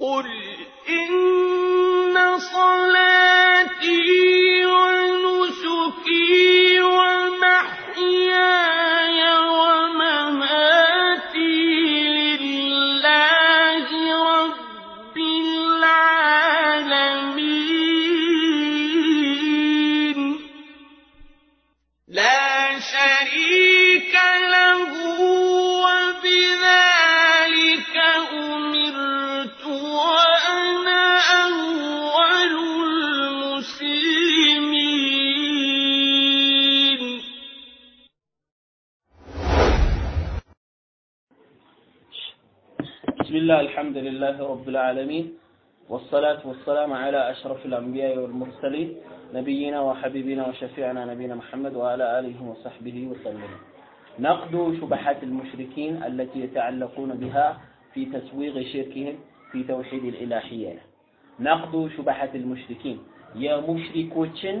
قل إن الحمد لله رب العالمين والصلاة والسلام على أشرف الأنبياء والمرسلين نبينا وحبيبنا وشفيعنا نبينا محمد وعلى آله وصحبه وسلم. نقد شبهات المشركين التي يتعلقون بها في تسويغ شركهم في توحيد الإلهية. نقد شبهات المشركين. يا مشركوشن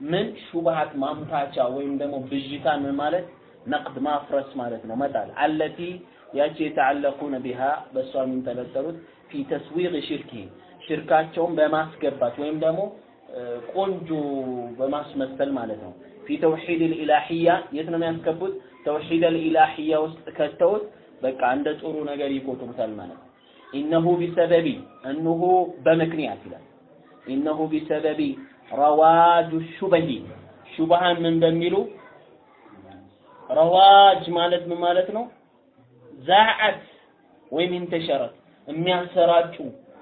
من شبهات ما متعشا وين دمو من مالت؟ نقد ما فرس مالتنا مثال التي ያቺ የተዓለቁነ ቢሃ በእሷ የሚንጠለጠሉት ፊ ተስዊቅ ሽርኪ ሽርካቸውን በማስገባት ወይም ደግሞ ቆንጆ በማስመሰል ማለት ነው። ፊ ተውሂድ ልኢላህያ የት ነው የሚያስገቡት? ተውሂድ ልኢላህያ ውስጥ ከተውት በቃ እንደ ጥሩ ነገር ይቆጥሩታል ማለት ነው። ኢነሁ ቢሰበቢ እነሆ በምክንያት ይላል። ኢነሁ ቢሰበቢ رواج الشبه ሹብሃን ምን በሚሉ رواج ማለት ምን ማለት ነው ዛዓት ወይም ኢንተሸረት የሚያሰራጩ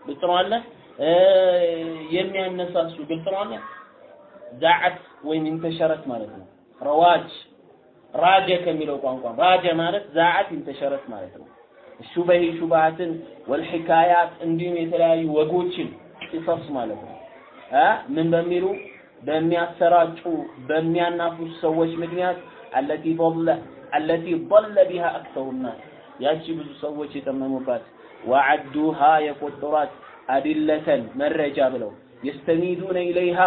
ግልጽ ነው አለ እ፣ የሚያነሳሱ ግልጽ ነው አለ ዛዓት ወይም ኢንተሸረት ማለት ነው ረዋጅ ራጀ ከሚለው ቋንቋ ራጀ ማለት ዛዓት ኢንተሸረት ማለት ነው ሹበሂ ሹብሃትን ወልሒካያት እንዲሁም የተለያዩ ወጎችን ቂሰስ ማለት ነው እ ምን በሚሉ በሚያሰራጩ በሚያናፉሱ ሰዎች ምክንያት አለቲ ضل አለቲ ضل بها اكثر الناس ያቺ ብዙ ሰዎች የጠመሙባት ወዐዱሃ የቆጠሯት አድለተን መረጃ ብለው የስተሚዱነ ኢለይሃ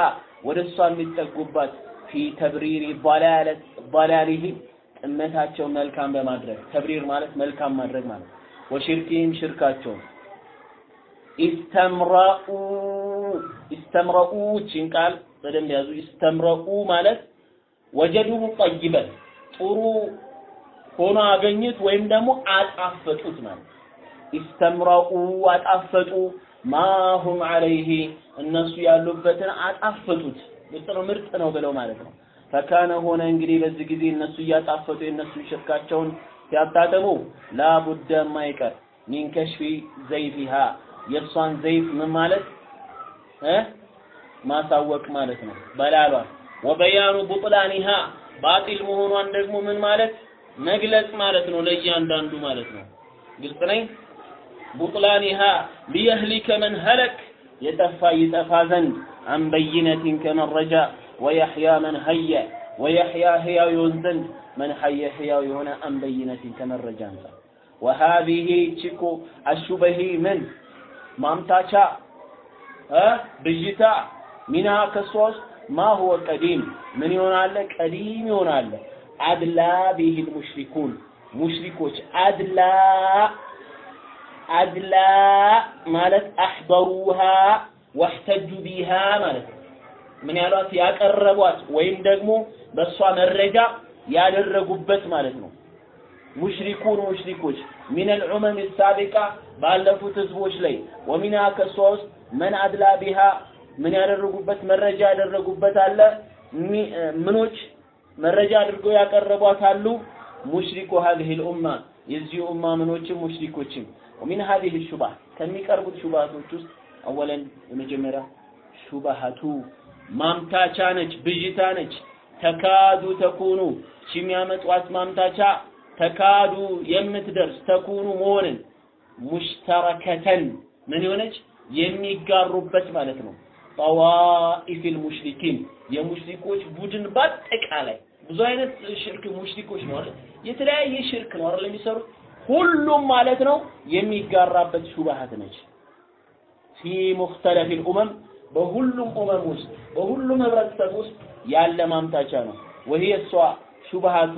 ወደ እሷ የሚጠጉባት ፊ ተብሪሪ ባላሊሂም ጥመታቸው መልካም በማድረግ ተብሪር ማለት መልካም ማድረግ ማለት ወሽርኪህም ሽርካቸው ኢስተምራኡ ኢስተምራኡ ይህችን ቃል በደንብ ያዙ። ኢስተምራኡ ማለት ወጀዱሁ ጠይበን ጥሩ ሆኖ አገኙት ወይም ደግሞ አጣፈጡት ማለት ኢስተምረኡ አጣፈጡ። ማሁም አለይህ እነሱ ያሉበትን አጣፈጡት። ምርጥ ነው ምርጥ ነው ብለው ማለት ነው። ፈካነ ሆነ እንግዲህ በዚህ ጊዜ እነሱ እያጣፈጡ የእነሱን ሽርካቸውን ሲያጣጥሙ ላቡደ የማይቀር ሚን ከሽፊ ዘይፊሃ። የእሷን ዘይፍ ምን ማለት? ማሳወቅ ማለት ነው። በላሏን ወበያኑ ቡጥላኒሃ። ባጢል መሆኗን ደግሞ ምን ማለት መግለጽ ማለት ነው ለእያንዳንዱ ማለት ነው። ግልጽ ነኝ? ቡጥላኒሃ ሊየህሊከ መን ሀለክ የጠፋ ይጠፋ ዘንድ አን ከመረጃ ወየሕያ መን ሀየ ወየሕያ ህያው ይሆን ዘንድ መን ሀየ ህያው የሆነ አን ከመረጃ አንጻር ወሃዚህ ችኮ አሹበሂ ምን ማምታቻ ብዥታ ሚና ከሷ ውስጥ ማ ሁወ ቀዲም። ምን ይሆናል? ቀዲም ይሆናል አድላ ቢሂል ሙሽሪኩን። ሙሽሪኮች አድላ አድላ ማለት አሕበሩሃ ወህተጁ ቢሃ ማለት ነው። ምን ያሏት? ያቀረቧት ወይም ደግሞ በእሷ መረጃ ያደረጉበት ማለት ነው። ሙሽሪኩን ሙሽሪኮች ሚን አልዑመም ሳቢቃ ባለፉት ህዝቦች ላይ ወሚና ከሷ ውስጥ መን አድላ ቢሃ ምን ያደረጉበት መረጃ ያደረጉበት አለ? ምኖች መረጃ አድርገው ያቀረቧት አሉ ሙሽሪኩ هذه الامه የዚህ ኡማ ምኖችም ሙሽሪኮችም ومن هذه الشبه ከሚቀርቡት ሹባቶች ውስጥ አወለን የመጀመሪያ ሹባሃቱ ማምታቻ ነች ብዥታ ነች ተካዱ ተኩኑ የሚያመጧት ማምታቻ ተካዱ የምትደርስ ተኩኑ መሆንን ሙሽተረከተን ምን የሆነች የሚጋሩበት ማለት ነው ጠዋኢፍ ሙሽሪኪን የሙሽሪኮች ቡድን በአጠቃላይ ብዙ አይነት ሽርክ ሙሽሪኮች ነው አይደል? የተለያየ ሽርክ ነው አይደል የሚሰሩት? ሁሉም ማለት ነው የሚጋራበት ሹባሃት ነች። ፊ ሙክተለፍ ልኡመም በሁሉም ኡመም ውስጥ በሁሉም ህብረተሰብ ውስጥ ያለ ማምታቻ ነው። ወህ እሷ ሹባሃቱ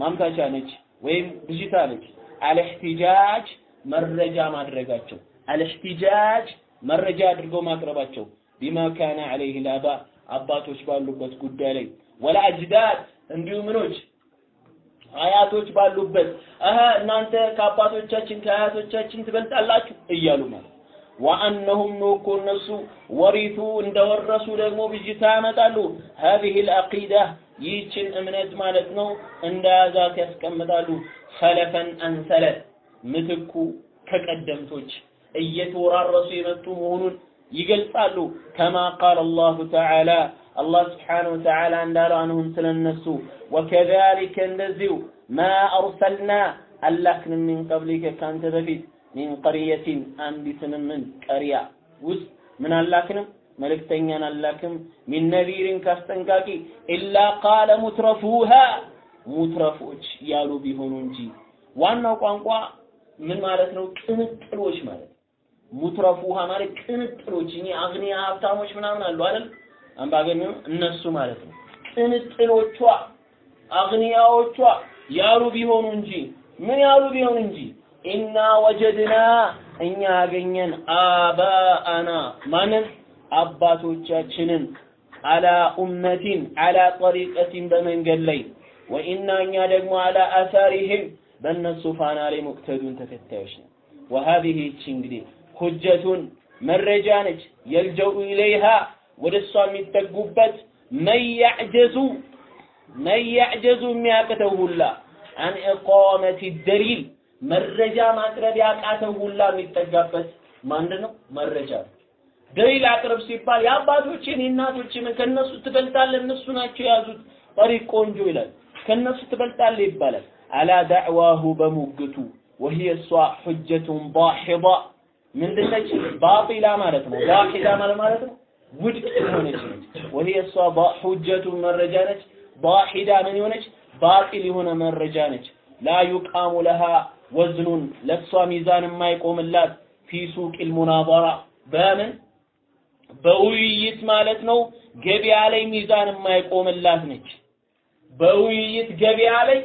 ማምታቻ ነች ወይም ብዥታ ነች። አልእሕቲጃጅ መረጃ ማድረጋቸው አልእሕቲጃጅ መረጃ አድርገው ማቅረባቸው ቢማ ካነ ዐለይህ ልአባ አባቶች ባሉበት ጉዳይ ላይ ወላ አጅዳድ እንዲሁ ምኖች? አያቶች ባሉበት። አሀ እናንተ ከአባቶቻችን ከአያቶቻችን ትበልጣላችሁ እያሉ ማለት ወአነሁም ነው እኮ እነሱ ወሪቱ እንደወረሱ ደግሞ ብጅታ ያመጣሉ። ሀዚህ ልአቂዳ ይህችን እምነት ማለት ነው እንደያዛት ያስቀምጣሉ። ሰለፈን አንሰለፍ ምትኩ ከቀደምቶች እየተወራረሱ የመጡ መሆኑን ይገልጻሉ። ከማ ቃል አላሁ ተዓላ አላህ ስብሓነሁ ወተዓላ እንዳለው አንሁም ስለነሱ። ወከዛሊከ እንደዚሁ ማ አርሰልና አላክንም ሚን ቀብሊከ ካንተ በፊት ሚን ቀርየቲን አንዲትንም ምን ቀሪያ ውስጥ ምን አላክንም? መልእክተኛን አላክም ሚን ነዚሪን ካስጠንቃቂ ኢላ ቃለ ሙትረፉሃ ሙትረፎች ያሉ ቢሆኑ እንጂ። ዋናው ቋንቋ ምን ማለት ነው? ቅምጥሎች ማለት ሙትረፉሃ ማለት ቅምጥሎች እኔ አግኒያ ሀብታሞች ምናምን አሉ አይደል? አምባገነን እነሱ ማለት ነው። ቅምጥሎቿ አግኒያዎቿ ያሉ ቢሆኑ እንጂ ምን ያሉ ቢሆኑ እንጂ ኢና ወጀድና እኛ ያገኘን አባአና ማንን አባቶቻችንን አላ ኡመቲን አላ ጠሪቀቲን በመንገድ ላይ ወኢና እኛ ደግሞ አላ አሳሪህም በእነሱ ፋና ላይ ሙቅተዱን ተከታዮች ነው። ወሀዚህ ይቺ እንግዲህ ሁጀቱን መረጃ ነች። የልጀኡ ኢለይሃ ወደ እሷ የሚጠጉበት መን ያዕጀዙ የሚያቅተው ሁላ አን ኢቃመቲ ደሊል መረጃ ማቅረብ ያቃተው ሁላ የሚጠጋበት ምንድን ነው? መረጃ ደሊል አቅርብ ሲባል የአባቶችን የእናቶችን ከነሱ ትበልጣለህ፣ እነሱ ናቸው የያዙት ጠሪቅ ቆንጆ ይላል። ከነሱ ትበልጣለህ ይባላል። አላ ዳዕዋሁ በሙግቱ ወሂየ እሷ ሑጀቱን ዳሒዳ ምንድነች? ባጢላ ማለት ነው። ዳሒዳ ማለት ነው ውድቅ የሆነች ነች። ወሂየ እሷ ሑጀቱን መረጃ ነች። ዳሒዳ ምን የሆነች ባጢል የሆነ መረጃ ነች። ላ ዩቃሙ ለሃ ወዝኑን ለእሷ ሚዛን የማይቆምላት ፊ ሱቂል ሙናዘራ በምን በውይይት ማለት ነው ገበያ ላይ ሚዛን የማይቆምላት ነች። በውይይት ገበያ ላይ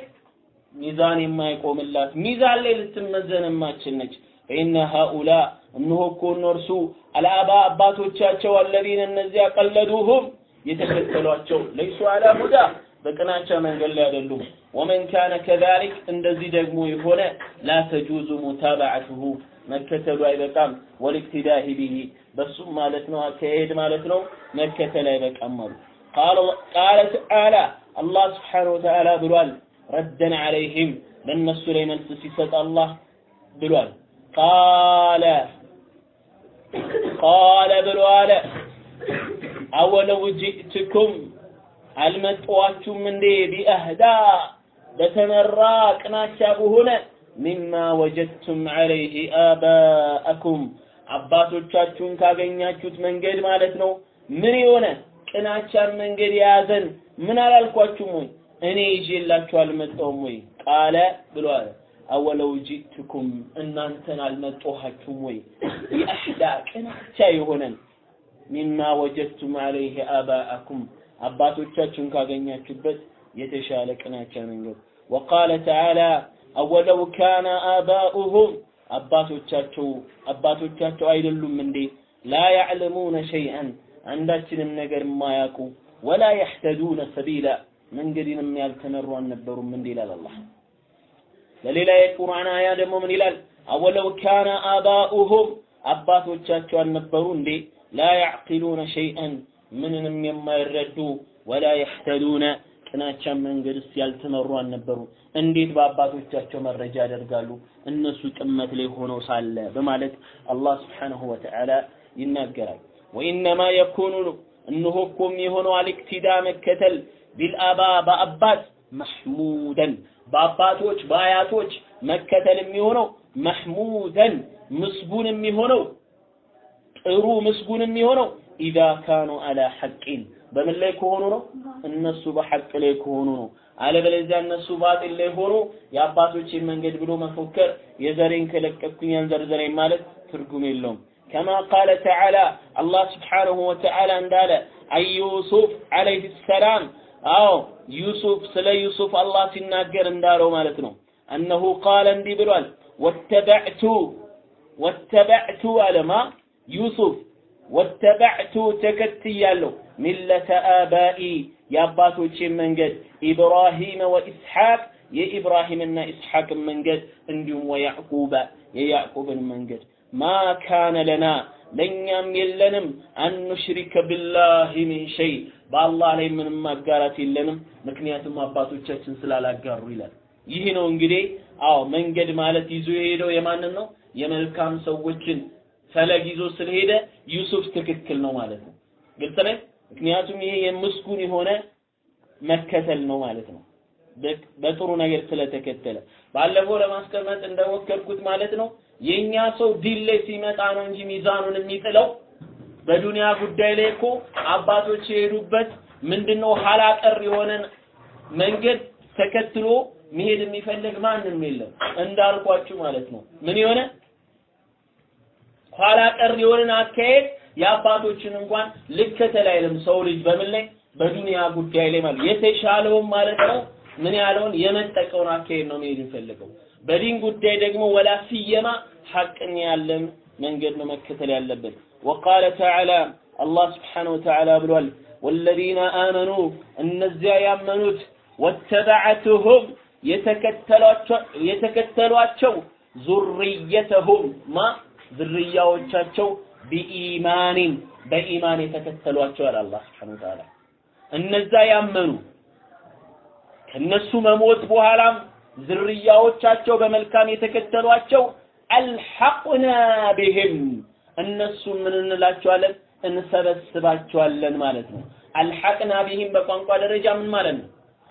ሚዛን የማይቆምላት ሚዛን ላይ ልትመዘን የማትችል ነች። ፈኢነ ሃኡላ እነሆ እኮ እነርሱ አልአባ አባቶቻቸው አለዚነ እነዚያ ቀለዱሁም የተከተሏቸው ለይሱ አላ ሁዳ በቅናቻ መንገድ ላይ አይደሉም። ወመን ካነ ከዛሊክ እንደዚህ ደግሞ የሆነ ላ ተጁዙ ሙታባዓቱሁ መከተሉ አይበቃም። ወልእክትዳሂ ቢሂ በሱም ማለት ነው አካሄድ ማለት ነው መከተል አይበቃም አሉ። ቃለ ተዓላ አላህ ስብሓነሁ ወተዓላ ብሏል ረደን ዐለይህም ለእነሱ ላይ መልስ ሲሰጥ አላህ ብሏል። ቃለ ቃለ ብሎ አለ አወለው ጅእትኩም አልመጣኋችሁም እንዴ ቢአህዳ በተመራ ቅናቻ በሆነ ሚማ ወጀድቱም ዐለይህ አባአኩም አባቶቻችሁን ካገኛችሁት መንገድ ማለት ነው። ምን የሆነ ቅናቻን መንገድ የያዘን ምን አላልኳችሁም ወይ? እኔ ይዤላችሁ አልመጣሁም ወይ? ቃለ ብሎ አለ አወለው ጂትኩም እናንተን አልመጣኋችሁም ወይ? ቢአህዳ ቅናቻ የሆነን ሚማ ወጀድቱም ዐለይህ አባአኩም አባቶቻችሁን ካገኛችሁበት የተሻለ ቅናቻ መንገድ። ወቃለ ተዓላ አወለው ካነ አባኡሁም አባቶቻቸው አባቶቻቸው አይደሉም እንዴ? ላ ያዕለሙነ ሸይአን አንዳችንም ነገር የማያውቁ ወላ የሕተዱነ ሰቢላ መንገድንም ያልተመሩ አልነበሩም እንዴ ይላል አላህ ለሌላ የቁርአን አያ ደግሞ ምን ይላል? አወለው ካነ አባኡሁም አባቶቻቸው አልነበሩ እንዴ? ላ ያዕቂሉነ ሸይአን ምንንም የማይረዱ ወላ የሕተዱነ ቅናቻን መንገድስ ያልተመሩ አልነበሩ። እንዴት በአባቶቻቸው መረጃ ያደርጋሉ? እነሱ ጥመት ላይ ሆነው ሳለ በማለት አላህ ስብሓንሁ ወተዓላ ይናገራል። ወኢነማ የኩኑ እነሆ እኮ የሚሆነው አልእክቲዳ መከተል ቢልአባ በአባት መሕሙደን በአባቶች በአያቶች መከተል የሚሆነው መሕሙደን ምስጉን የሚሆነው ጥሩ ምስጉን የሚሆነው ኢዛ ካኑ አላ ሐቂን በምን ላይ ከሆኑ ነው? እነሱ በሐቅ ላይ ከሆኑ ነው። አለበለዚያ እነሱ ባጢል ላይ ሆኖ የአባቶችን መንገድ ብሎ መፎከር የዘሬን ከለቀቅኩኝ ያንዘርዘረኝ ማለት ትርጉም የለውም። ከማ ቃለ ተዓላ አላህ ስብሓነሁ ወተዓላ እንዳለ አን ዩሱፍ ዓለይህ ሰላም አዎ ዩሱፍ ስለ ዩሱፍ አላህ ሲናገር እንዳለው ማለት ነው። እነሁ ቃለ እንዲህ ብሏል ወተበዕቱ ወተበዕቱ አለማ ዩሱፍ ወተበዕቱ ተከትያለሁ ሚለተ አባኢ የአባቶቼን መንገድ ኢብራሂም ወኢስሐቅ የኢብራሂምና ኢስሐቅን መንገድ እንዲሁም ወያዕቁበ የያዕቁብን መንገድ ማ ካነ ለና ለእኛም የለንም። አንሽሪከ ቢላሂ ሚን ሸይ። በአላህ ላይ ምንም ማጋራት የለንም። ምክንያቱም አባቶቻችን ስላላጋሩ ይላል። ይህ ነው እንግዲህ አዎ መንገድ ማለት ይዞ የሄደው የማንን ነው? የመልካም ሰዎችን ፈለግ ይዞ ስለሄደ ዩሱፍ ትክክል ነው ማለት ነው። ግልጽ ነው? ምክንያቱም ይሄ የምስጉን የሆነ መከተል ነው ማለት ነው። በጥሩ ነገር ስለተከተለ። ባለፈው ለማስቀመጥ እንደሞከርኩት ማለት ነው የኛ ሰው ዲን ላይ ሲመጣ ነው እንጂ ሚዛኑን የሚጥለው። በዱንያ ጉዳይ ላይ እኮ አባቶች የሄዱበት ምንድነው ኋላ ቀር የሆነን መንገድ ተከትሎ መሄድ የሚፈልግ ማንም የለም። እንዳልኳችሁ ማለት ነው። ምን የሆነ ኋላ ቀር የሆነን አካሄድ የአባቶችን እንኳን ልከተል አይልም ሰው ልጅ በምን ላይ? በዱንያ ጉዳይ ላይ ማለት የተሻለውን ማለት ነው ምን ያለውን የመጠቀውን አካሄድ ነው መሄድ የሚፈልገው በዲን ጉዳይ ደግሞ ወላ ሲየማ ሐቅን ያለን መንገድ ነው መከተል ያለብን። ወቃለ ተዓላ አላህ ስብሓነሁ ወተዓላ ብሏል፣ ወለዚነ አመኑ እነዚያ ያመኑት ወተበዐትሁም የተከተሏቸው ዙርየተሁም ማ ዝርያዎቻቸው ቢኢማኒን በኢማን የተከተሏቸው አለ አላህ ስብሓነሁ ወተዓላ እነዛ ያመኑ ከነሱ መሞት በኋላም ዝርያዎቻቸው በመልካም የተከተሏቸው አልሐቅና ቢህም እነሱ ምን እንላቸዋለን? እንሰበስባቸዋለን ማለት ነው። አልሐቅና ቢህም በቋንቋ ደረጃ ምን ማለት ነው?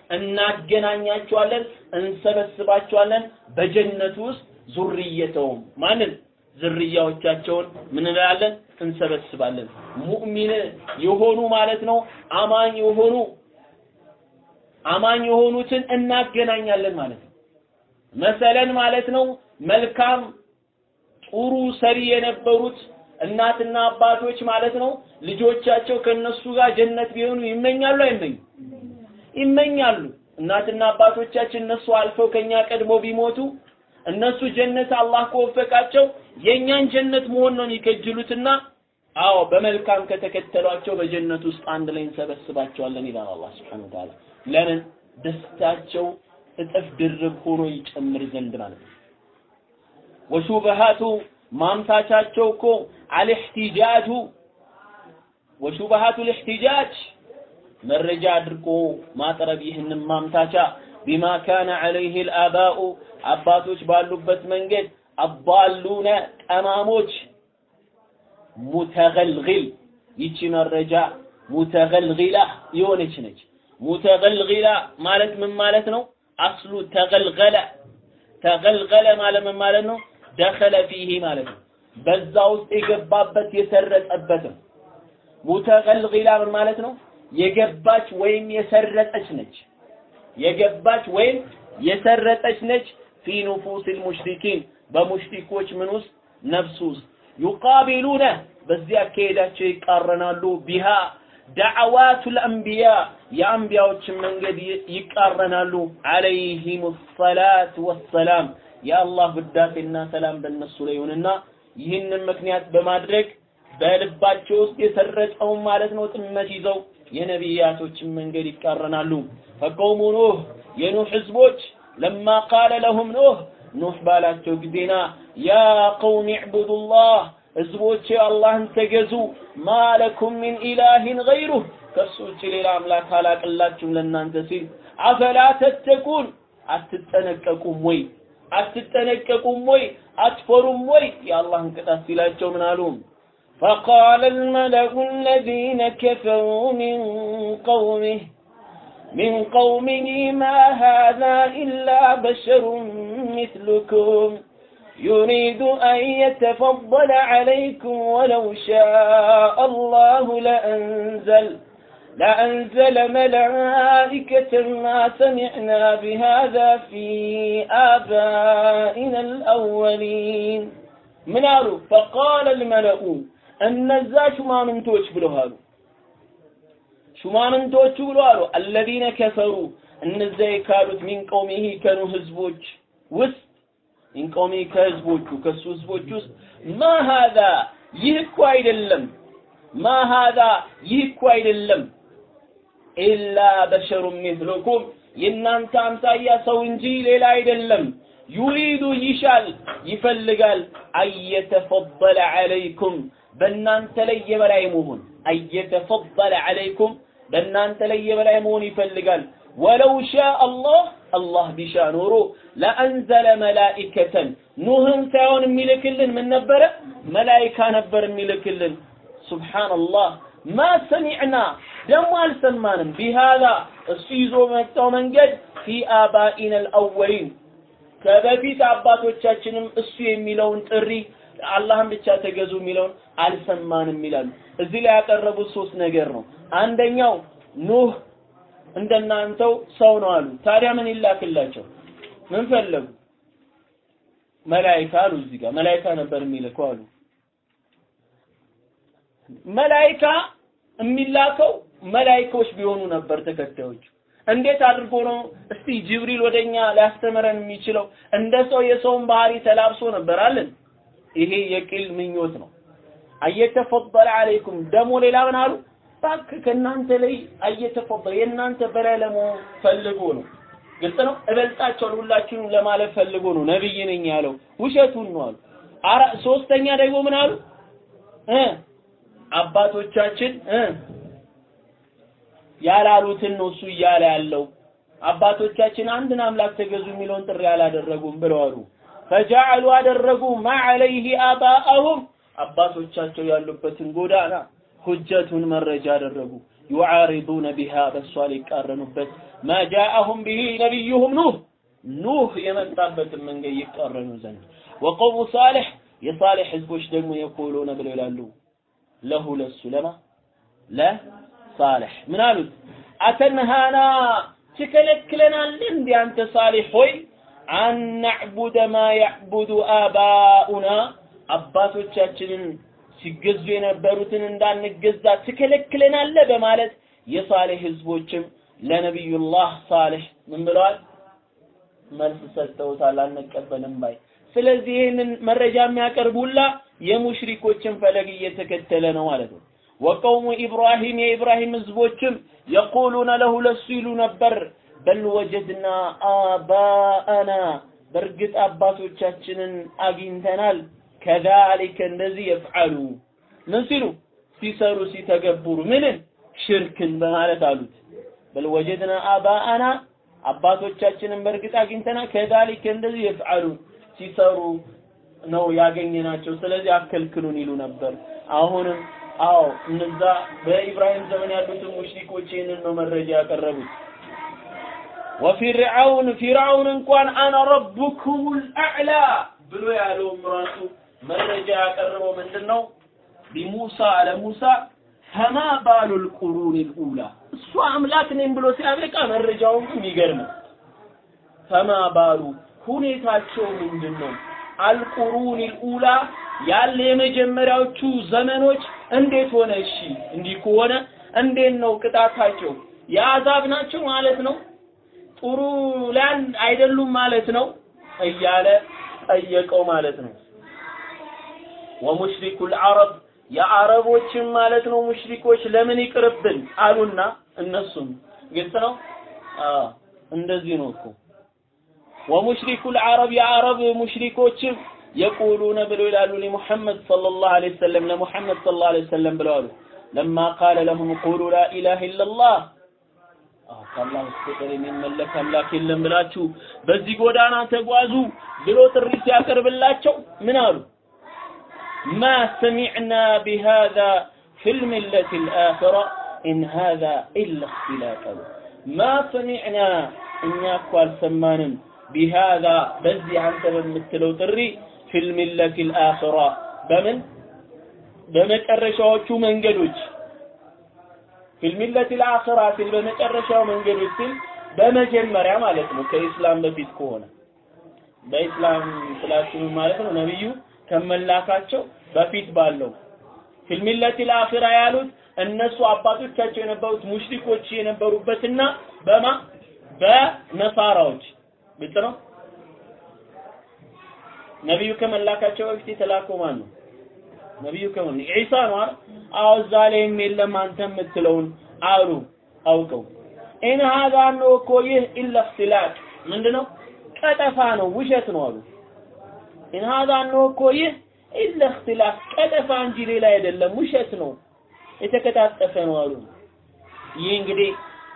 እናገናኛቸዋለን እንሰበስባቸዋለን። በጀነት ውስጥ ዙርየተውም ማንን? ዝርያዎቻቸውን ምን እንላለን? እንሰበስባለን። ሙእሚን የሆኑ ማለት ነው አማኝ የሆኑ አማኝ የሆኑትን እናገናኛለን ማለት ነው መሰለን ማለት ነው። መልካም ጥሩ ሰሪ የነበሩት እናትና አባቶች ማለት ነው። ልጆቻቸው ከነሱ ጋር ጀነት ቢሆኑ ይመኛሉ አይመኙ ይመኛሉ። እናትና አባቶቻችን እነሱ አልፈው ከኛ ቀድሞ ቢሞቱ እነሱ ጀነት አላህ ከወፈቃቸው የኛን ጀነት መሆን ነው የሚከጅሉትና አዎ በመልካም ከተከተሏቸው በጀነት ውስጥ አንድ ላይ እንሰበስባቸዋለን ይላል አላህ Subhanahu Wa ለምን? ደስታቸው እጥፍ ድርብ ሆኖ ይጨምር ዘንድ ማለት ነው። ወሹበሃቱ ማምታቻቸው እኮ አልእህቲጃጁ ወሹበሃቱ ልእህቲጃጅ መረጃ አድርጎ ማቅረብ ይህንን ማምታቻ። ቢማ ካነ ዐለይህ ልአባኡ አባቶች ባሉበት መንገድ አባሉነ ጠማሞች። ሙተገልግል ይቺ መረጃ ሙተገልግላ የሆነች ነች። ሙተገልግላ ማለት ምን ማለት ነው አስሉ ተገልገለ ተገልገለ ማለት ምን ማለት ነው? ደኸለ ፊሂ ማለት ነው። በዛ ውስጥ የገባበት የሰረጸበት ነው ሙተገልግላ ምን ማለት ነው? የገባች ወይም የሰረጠች ነች። የገባች ወይም የሰረጠች ነች። ፊ ኑፉስ ልሙሽሪኪን በሙሽሪኮች ምን ውስጥ? ነፍስ ውስጥ። ዩቃቢሉነ በዚህ አካሄዳቸው ይቃረናሉ። ቢሃ ዳዕዋቱ ልአንቢያ የአንቢያዎችን መንገድ ይቃረናሉ። አለይሂም ሰላት ወሰላም። የአላህ ውዳሴና ሰላም በእነሱ ላይ ይሁንና ይህንን ምክንያት በማድረግ በልባቸው ውስጥ የሰረጸውን ማለት ነው ጥመት ይዘው የነቢያቶችን መንገድ ይቃረናሉ። ፈቀውሙ ኑህ የኑህ ህዝቦች ለማ ቃለ ለሁም ኑህ ኑህ ባላቸው ጊዜና ያ ቀውም ዕቡዱላህ ህዝቦቼ አላህን ተገዙ ማለኩም ሚን ኢላሂን ገይሩህ ከሱ ውጭ ሌላ አምላክ አላቅላችሁም ለእናንተ ሲል አፈላ ተተቁን አትጠነቀቁም ወይ አትጠነቀቁም ወይ አትፈሩም ወይ የአላህን ቅጣት ሲላቸው ምን አሉ فقال الملأ الذين كفروا من قومه من قومه ما هذا إلا بشر مثلكم يريد أن يتفضل عليكم ولو شاء الله لأنزل لأنزل ملائكة ما سمعنا بهذا في آبائنا الأولين. من قالوا؟ فقال الملأ النزا توش بلوهارو شما من توش بلوهارو الذين كفروا النزا يكاروت من قومه كانوا هزبوج وست ኢንቆሚ ከህዝቦቹ ከሱ ህዝቦች ውስጥ ማ ሃዛ ይህ እኮ አይደለም ማ ሃዛ ይህ እኮ አይደለም ኢላ በሸሩን ሚስሉኩም የእናንተ አምሳያ ሰው እንጂ ሌላ አይደለም ዩሪዱ ይሻል ይፈልጋል አየተፈضለ ዐለይኩም በእናንተ ላይ የበላይ መሆን አየተፈضለ ዐለይኩም በእናንተ ላይ የበላይ መሆን ይፈልጋል ወለው ሻ አላህ አላህ ቢሻ ኖሮ ለአንዘለ መላኢከተን ኑህን ሳይሆን የሚልክልን ምን ነበረ መላኢካ ነበር የሚልክልን ሱብሓነላህ ማ ሰሚዕና ደግሞ አልሰማንም ቢሃዛ እሱ ይዞ መጣው መንገድ ፊ አባኢና አልአወሊን ከበፊት አባቶቻችንም እሱ የሚለውን ጥሪ አላህን ብቻ ተገዙ የሚለውን አልሰማንም ይላሉ። እዚህ ላይ ያቀረቡት ሶስት ነገር ነው። አንደኛው ኑህ እንደናንተው ሰው ነው አሉ። ታዲያ ምን ይላክላቸው? ምን ፈለጉ? መላይካ አሉ። እዚህ ጋር መላይካ ነበር የሚልከው አሉ። መላይካ የሚላከው መላይኮች ቢሆኑ ነበር ተከታዮቹ። እንዴት አድርጎ ነው እስቲ ጅብሪል ወደኛ ሊያስተምረን የሚችለው? እንደ ሰው የሰውን ባህሪ ተላብሶ ነበር አለን። ይሄ የቂል ምኞት ነው። አየተፈضለ አለይኩም ደግሞ ሌላ ምን አሉ? እባክህ ከእናንተ ላይ አየተፈضለ የእናንተ በላይ ለመሆን ፈልጎ ነው። ግልጽ ነው። እበልጣቸዋለሁ ሁላችሁንም ለማለት ፈልጎ ነው ነብይ ነኝ ያለው። ውሸቱን ነው አሉ። አራ ሶስተኛ ደግሞ ምን አሉ? እ አባቶቻችን እ ያላሉትን ነው እሱ እያለ ያለው። አባቶቻችን አንድን አምላክ ተገዙ የሚለውን ጥሪ አላደረጉም ብለዋሉ። ፈጀዐሉ አደረጉ ማ ዐለይሂ አባአሁም አባቶቻቸው ያሉበትን ጎዳና ሁጀቱን መረጃ አደረጉ። ዩዓሪዱነ ቢሃ በሷ ሊቃረኑበት። ማ ጃአሁም ቢሂ ነቢዩሁም ኑህ ኑህ የመጣበትን መንገድ ይቃረኑ ዘንድ። ወቀውሙ ሳሌሕ የሳሌሕ ህዝቦች ደግሞ የቆሎነ ብለው ይላሉ። ለሁ ለሱ ለማ? ለሳሌሕ። ምን አሉት? አተንሃና ትከለክለናለህ እንዲ አንተ ሳሌሕ ሆይ? አን ናዕቡደ ማ ያዕቡዱ አባኡና አባቶቻችንን ሲገዙ የነበሩትን እንዳንገዛ ትከለክለናለህ በማለት የሳሌህ ህዝቦችም ለነቢዩላህ ሳሌህ ምን ብለዋል? መልስ ሰጥተውታል። አንቀበልም ባይ። ስለዚህ ይህንን መረጃ የሚያቀርቡላ የሙሽሪኮችን ፈለግ እየተከተለ ነው ማለት ነው። ወቀውሙ ኢብራሂም የኢብራሂም ህዝቦችም የቁሉነ ለሁ ለሱ ይሉ ነበር በል ወጀድና አባአና በእርግጥ አባቶቻችንን አግኝተናል ከዛሊከ እንደዚህ የፍዓሉ ምን ሲሉ? ሲሰሩ ሲተገብሩ። ምንን? ሽርክን በማለት አሉት። በል ወጀድና አባአና አባቶቻችንን በእርግጥ አግኝተናል ከዛሊከ እንደዚህ የፍዓሉ ሲሰሩ ነው ያገኘናቸው። ስለዚህ አከልክሉን ይሉ ነበር። አሁንም አዎ እነዛ በኢብራሂም ዘመን ያሉትን ሙሽሪኮች ይህንን ነው መረጃ ያቀረቡት። ወፊርዓውን ፊርዓውን እንኳን አነ ረቡኩሙል አዕላ ብሎ ያለውም ራሱ መረጃ ያቀረበው ምንድን ነው? ቢሙሳ ለሙሳ ፈማ ባሉል ቁሩኒል ኡላ እሱ አምላክ ነኝ ብሎ ሲያበቃ መረጃውን ግን የሚገርም ፈማ ባሉ ሁኔታቸው ምንድን ነው? አልቁሩኒል ኡላ ያለ የመጀመሪያዎቹ ዘመኖች እንዴት ሆነ? እሺ እንዲህ ከሆነ እንዴት ነው ቅጣታቸው? የአዛብ ናቸው ማለት ነው? ጥሩ ላን አይደሉም ማለት ነው እያለ ጠየቀው ማለት ነው። ወሙሽሪኩል አረብ የአረቦችን ማለት ነው ሙሽሪኮች ለምን ይቅርብን አሉና እነሱም ግልጽ ነው። እንደዚህ ነው እኮ ወሙሽሪኩል አረብ የአረብ ሙሽሪኮችም የቁሉነ ብለው ይላሉ ለሙሐመድ ሰለላሁ ዐለይሂ ወሰለም ለሙሐመድ ሰለላሁ ዐለይሂ ወሰለም ብለዋሉ ለማ ቃለ ለሁም ቁሉ ላ ኢላሃ ኢለላህ ከአላህ በስተቀር የሚመለክ አምላክ የለም ብላችሁ በዚህ ጎዳና ተጓዙ ብሎ ጥሪ ሲያቀርብላቸው ምን አሉ? ما سمعنا بهذا في الملة الآخرة إن هذا إلا اختلاق አሉ። ما سمعنا እኛ እኮ አልሰማንም بهذا በዚህ አንተ በምትለው ጥሪ في الملة الآخرة በምን በመጨረሻዎቹ መንገዶች ፊልሚለት ልአኺራ ሲል በመጨረሻው መንገዶች ሲል በመጀመሪያ ማለት ነው ከኢስላም በፊት ከሆነ በኢስላም ስላችሁ ማለት ነው ነብዩ ከመላካቸው በፊት ባለው ፊልሚለት ልአኺራ ያሉት እነሱ አባቶቻቸው የነበሩት ሙሽሪኮች የነበሩበትና በማ በነሳራዎች ግልጽ ነው ነቢዩ ከመላካቸው በፊት የተላከው ማን ነው? ነቢዩ ከምን ዒሳ ነው አይደል? አዎ የለም አንተ የምትለውን አሉ አውቀው إن هذا ነው እኮ ይህ إلا ምንድነው? ቀጠፋ ነው፣ ውሸት ነው አሉ። إن هذا ነው እኮ ይህ إلا اختلاق ቀጠፋ እንጂ ሌላ አይደለም፣ ውሸት ነው፣ የተቀጣጠፈ ነው አሉ። ይህ እንግዲህ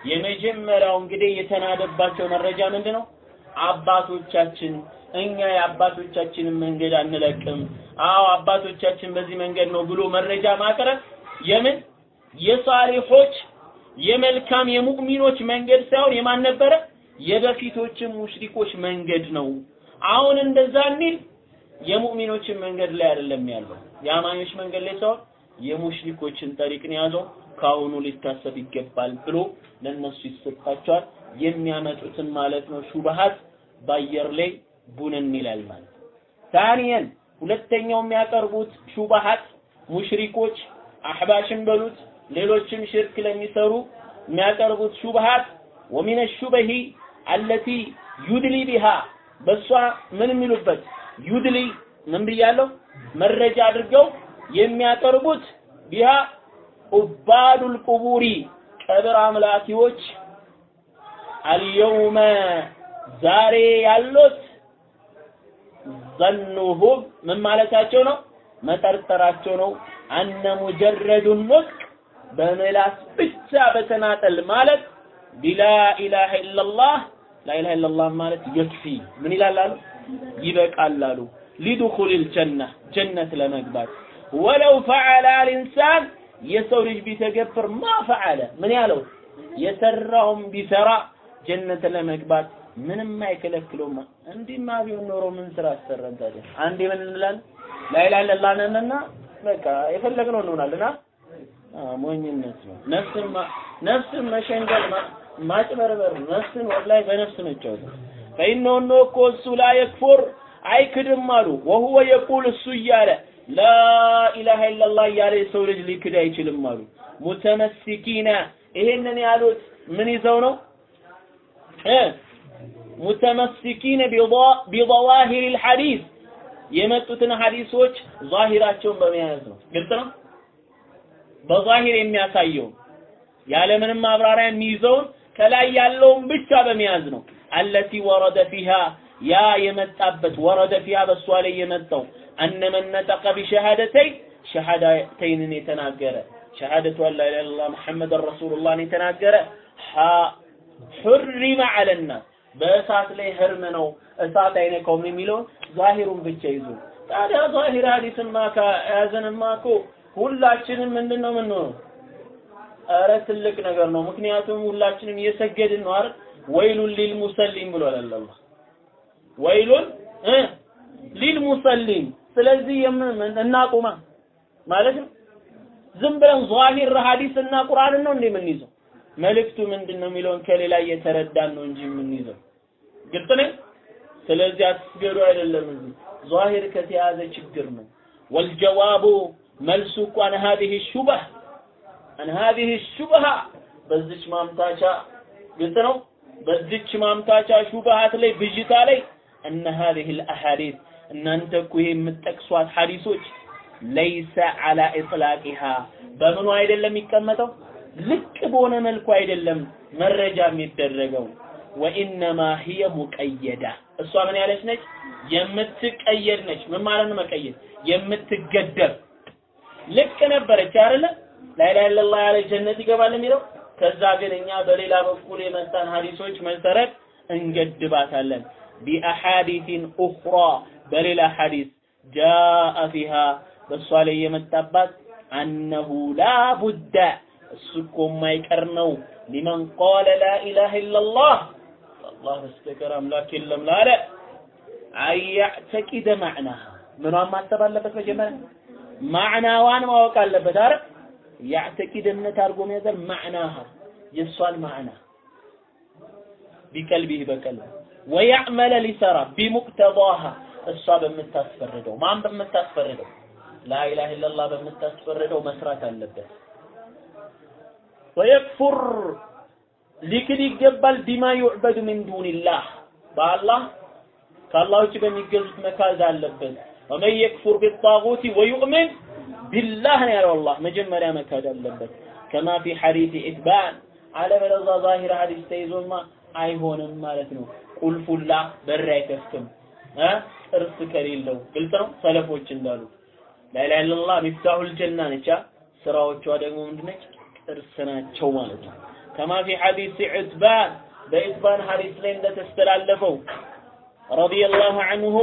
የመጀመሪያው እንግዲህ የተናደባቸው መረጃ ምንድነው? አባቶቻችን እኛ የአባቶቻችንን መንገድ አንለቅም፣ አዎ አባቶቻችን በዚህ መንገድ ነው ብሎ መረጃ ማቅረብ የምን የሳሊሖች የመልካም የሙእሚኖች መንገድ ሳይሆን የማን ነበረ? የበፊቶችን ሙሽሪኮች መንገድ ነው። አሁን እንደዛ እንዲል የሙእሚኖችን መንገድ ላይ አይደለም ያለው፣ የአማኞች መንገድ ላይ ሳይሆን የሙሽሪኮችን ጠሪቅን ያዘው ካሁኑ ሊታሰብ ይገባል ብሎ ለነሱ ይሰጣቸዋል። የሚያመጡትን ማለት ነው ሹብሃት በአየር ላይ ቡንን ይላል ማለት ثانيا ሁለተኛው የሚያቀርቡት ሹብሃት ሙሽሪኮች አህባሽን በሉት ሌሎችም ሽርክ ለሚሰሩ የሚያቀርቡት ሹብሃት ومن الشبه التي يدلي بها በሷ ምን የሚሉበት يدلي ምን ብያለሁ መረጃ አድርገው የሚያቀርቡት بها ኡባዱል ቁቡሪ ቀብር አምላኪዎች አልየውመ ዛሬ ያሉት ዘኑሁም ምን ማለታቸው ነው? መጠርጠራቸው ነው። አነ ሙጀረዱ ኑጥቅ በምላስ ብቻ በተናጠል ማለት ቢላ ኢላሃ ኢላላህ ላኢላሃ ኢላላህ ማለት የክፊ ምን ይላል አሉ ይበቃል አሉ ሊዱኹሊል ጀና ጀነት ለመግባት ወለው ፈዐለ አልኢንሳን የሰው ልጅ ቢተገብር ማ ፈዐለ ምን ያለው የሰራውም ቢሰራ ጀነት ለመግባት ምንም አይከለክለውም። እንዲህማ ቢሆን ኖሮ ምን ስራ አሰራን ታዲያ? አንዴ ምን እንላለን? ኢለላህ ነንና በቃ የፈለግነው እንሆናለን። ሞኝነት ነው። ነፍስን ነፍስን መሸንገል ማጭበርበር፣ ነፍስን ወላሂ በነፍስ መጫወት። ነው እኮ እሱ ላ የክፉር አይክድም አሉ። ወሁወ የቁል እሱ እያለ ላኢላሃ ኢለላህ እያለ የሰው ልጅ ሊክድ አይችልም አሉ። ሙተመሲኪነ ይሄንን ያሉት ምን ይዘው ነው ሙተመሲኪነ ቢዘዋሂር ልሐዲስ የመጡትን ሐዲሶች ዛሂራቸውን በመያዝ ነው። ግልጽ ነው። በዛሂር የሚያሳየው ያለምንም ማብራሪያ የሚይዘውን ከላይ ያለውን ብቻ በመያዝ ነው። አለቲ ወረደ ፊሃ ያ የመጣበት ወረደ ፊሃ በሷ ላይ የመጣው አነ መን ነጠቀ ቢሸሃደተይ ሸሃዳተይንን የተናገረ ሸሃደቱ አን ላ ኢላሃ ኢለላህ ሙሐመድን ረሱሉላህን የተናገረ ሑሪመ ዐለና በእሳት ላይ ህርም ነው እሳት አይነካውም የሚለውን ዛሂሩን ብቻ ይዞ ታዲያ ዛሂር ሐዲስማ ከያዘንማ እኮ ሁላችንም ምንድን ነው የምንሆነው? ኧረ ትልቅ ነገር ነው። ምክንያቱም ሁላችንም እየሰገድን ነው አይደል? ወይሉን ሊል ሙሰሊም ብሏል አላህ። ወይሉን እ ሊል ሙሰሊም። ስለዚህ እናቁማ ማለት ነው። ዝም ብለን ዛሂር ሐዲስ እና ቁርአንን ነው እንዴ የምንይዘው? መልእክቱ ምንድን ነው የሚለውን ከሌላ እየተረዳን ነው እንጂ የምንይዘው። ግልጽ ነው። ስለዚህ አትስገዱ አይደለም እዚህ ዛሂር ከተያዘ ችግር ነው። ወልጀዋቡ መልሱ እኮ አን ሀዚህ ሹበህ አን ሀዚህ ሹበሃ በዚች ማምታቻ ግልጽ ነው። በዚች ማምታቻ ሹበሃት ላይ ብዥታ ላይ እነ ሀዚህ ልአሐዲት እናንተ እኮ ይሄ የምትጠቅሷት ሐዲሶች ለይሰ አላ ኢጥላቂሃ። በምኑ አይደለም የሚቀመጠው? ልቅ በሆነ መልኩ አይደለም መረጃ የሚደረገው። ወኢነማ ሂየ ሙቀየዳ። እሷ ምን ያለች ነች? የምትቀየድ ነች። ምን ማለት ነው መቀየድ? የምትገደብ። ልቅ ነበረች አይደለ? ላኢላሃ ኢለላህ ያለ ጀነት ይገባል የሚለው ከዛ ግን እኛ በሌላ በኩል የመጣን ሐዲሶች መሰረት እንገድባታለን። ቢአሐዲቲን ኡኽራ በሌላ ሐዲስ ጃአ ፊሃ በእሷ ላይ የመጣባት አነሁ ላ ቡደ እሱ እኮ የማይቀር ነው። ሊመን ቃለ ላኢላሃ ኢለላህ አላህ በስተቀር አምላክ የለም ላለ አያዕተቂደ ማዕናሃ። ምኗን ማሰብ አለበት መጀመሪያ? ማዕናዋን ማወቅ አለበት አረ ያዕተቂድ እምነት አድርጎ መያዘል ማዕናሃ የእሷን ማዕና ቢቀልቢህ በቀልብ ወያዕመለ ሊሰራ ቢሙቅተዳሃ እሷ በምታስፈርደው ማን በምታስፈርደው? ላኢላሃ ኢለላህ በምታስፈርደው መስራት አለበት። ويكفر ሊክድ ይገባል። بما يعبد من دون الله በአላህ ከአላህ ውጭ በሚገዙት መካድ አለበት። ومن يكفر بالطاغوت ويؤمن بالله ነው ያለው አላህ መጀመሪያ መካድ አለበት። كما في حديث عتبان አለበለዚያ ظاهر حديث ተይዞማ አይሆንም ማለት ነው። ቁልፉማ በር አይከፍትም እ ጥርስ ከሌለው ግልጽ ነው። ሰለፎች እንዳሉት ላኢላሃ ኢለላህ ሚፍታሁል ጀና ነች። ስራዎቿ ደግሞ ምንድነች? ጥርስ ናቸው ማለት ነው። ከማ ፊ ሐዲስ ኢትባን በኢትባን ሐዲስ ላይ እንደተስተላለፈው ረዲየላሁ ዐንሁ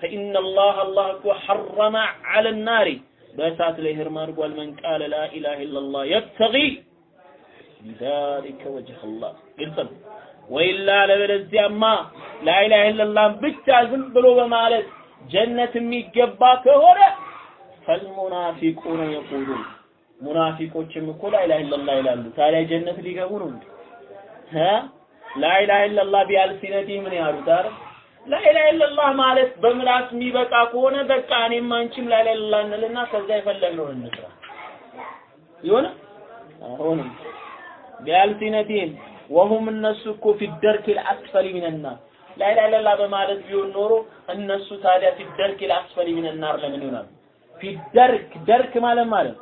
ፈኢነ አላህ አላህ እኮ ሐረመ ዐለ ናሪ በእሳት ላይ ህርም አድርጓል። መን ቃለ ላኢላሃ ኢለላህ የብተጊ ቢዛሊከ ወጅህ አላህ ግልጽ ነው። ወይላ ለበለዚያማ ላኢላሃ ኢለላህ ብቻ ዝም ብሎ በማለት ጀነት የሚገባ ከሆነ ፈልሙናፊቁነ የቁሉን ሙናፊቆችም እኮ ላኢላሃ ኢለላህ ይላሉ። ታዲያ ጀነት ሊገቡ ነው እንዴ? ላኢላሃ ኢለላህ ቢአልሲነቲህ ምን ያሉት አይደል? ላኢላሃ ኢለላህ ማለት በምላስ የሚበቃ ከሆነ በቃ እኔም አንቺም ላኢላሃ ኢለላህ እንልና ከዛ የፈለግነውን እንስራ። ይሆነ አይሆንም። ቢአልሲነቲህም ወሁም እነሱ እኮ ፊ ደርኪል አስፈሊ ሚነናር ላኢላሃ ኢለላህ በማለት ቢሆን ኖሮ እነሱ ታዲያ ፊ ደርኪል አስፈሊ ሚነናር ለምን ይሆናሉ? ፊ ደርክ ማለት ማለት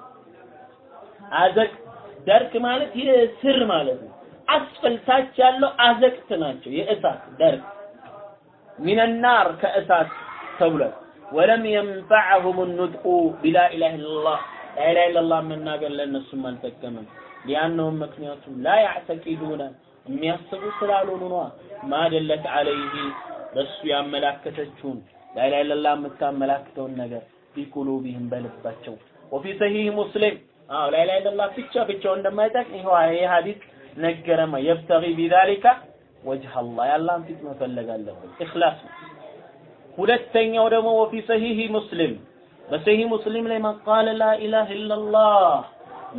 አዘቅ ደርክ ማለት የስር ማለት ነው። አስፈልታች ያለው አዘቅት ናቸው። የእሳት ደርክ ሚነናር ከእሳት ተብሏል። ወለም የንፈዐሁም ኑጥቁ ቢላ ኢላሃ ኢለላህ ላኢላሃ ኢለላህ መናገር ለእነሱም አልጠቀምም። ሊአነሁም ምክንያቱም ላ ያዕተቂዱነ የሚያስቡ ስላልሆኑ ነዋ። ማደለት አለይህ በሱ ያመላከተችውን ላኢላሃ ኢለላህ የምታመላክተውን ነገር ቢቁሉቢህም በልባቸው ወፊ ሰሂህ ሙስሊም አዎ ላኢላሃ ኢለላህ ብቻ ብቻው እንደማይጠቅም ይኸው ሐዲስ ነገረማ የብተጊ ቢዛሊካ ወጅህ አላህ የአላህን ፊት መፈለግ አለብን። ኢኽላስ ነው። ሁለተኛው ደግሞ ወፊ ሰሂህ ሙስሊም በሰሂህ ሙስሊም ላይ መን ቃለ ላኢላሃ ኢለላህ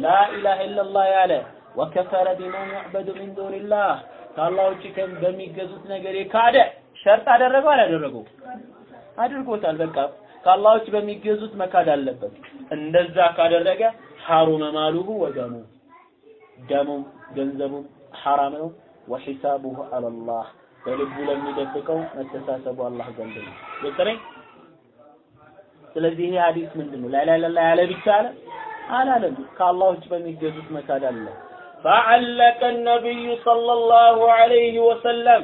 ላኢላሃ ኢለላህ ያለ ወከፈረ ቢማ ዩዕበዱ ሚን ዱኒላህ ከአላህ ውጭ በሚገዙት ነገር የካደ ሸርጥ አደረገው አላደረገው? አድርጎታል። በቃ ከአላህ ውጭ በሚገዙት መካድ አለበት። እንደዛ ካደረገ ሐሩመ ማሉሁ ወደሙ ደሙም ገንዘቡም ሐራም ነው። ወሒሳቡሁ አለላህ በልቡ ለሚደብቀው መተሳሰቡ አላህ ዘንድ ነው። ነኝ። ስለዚህ ይሄ ሐዲስ ምንድን ነው? ላኢላሃ ኢለላህ ያለ ብቻ አለ አላለም። ከአላህ ውጭ በሚገዙት መካድ አለ። ፈዐለቀ ነቢዩ ሰለላሁ ዐለይሂ ወሰለም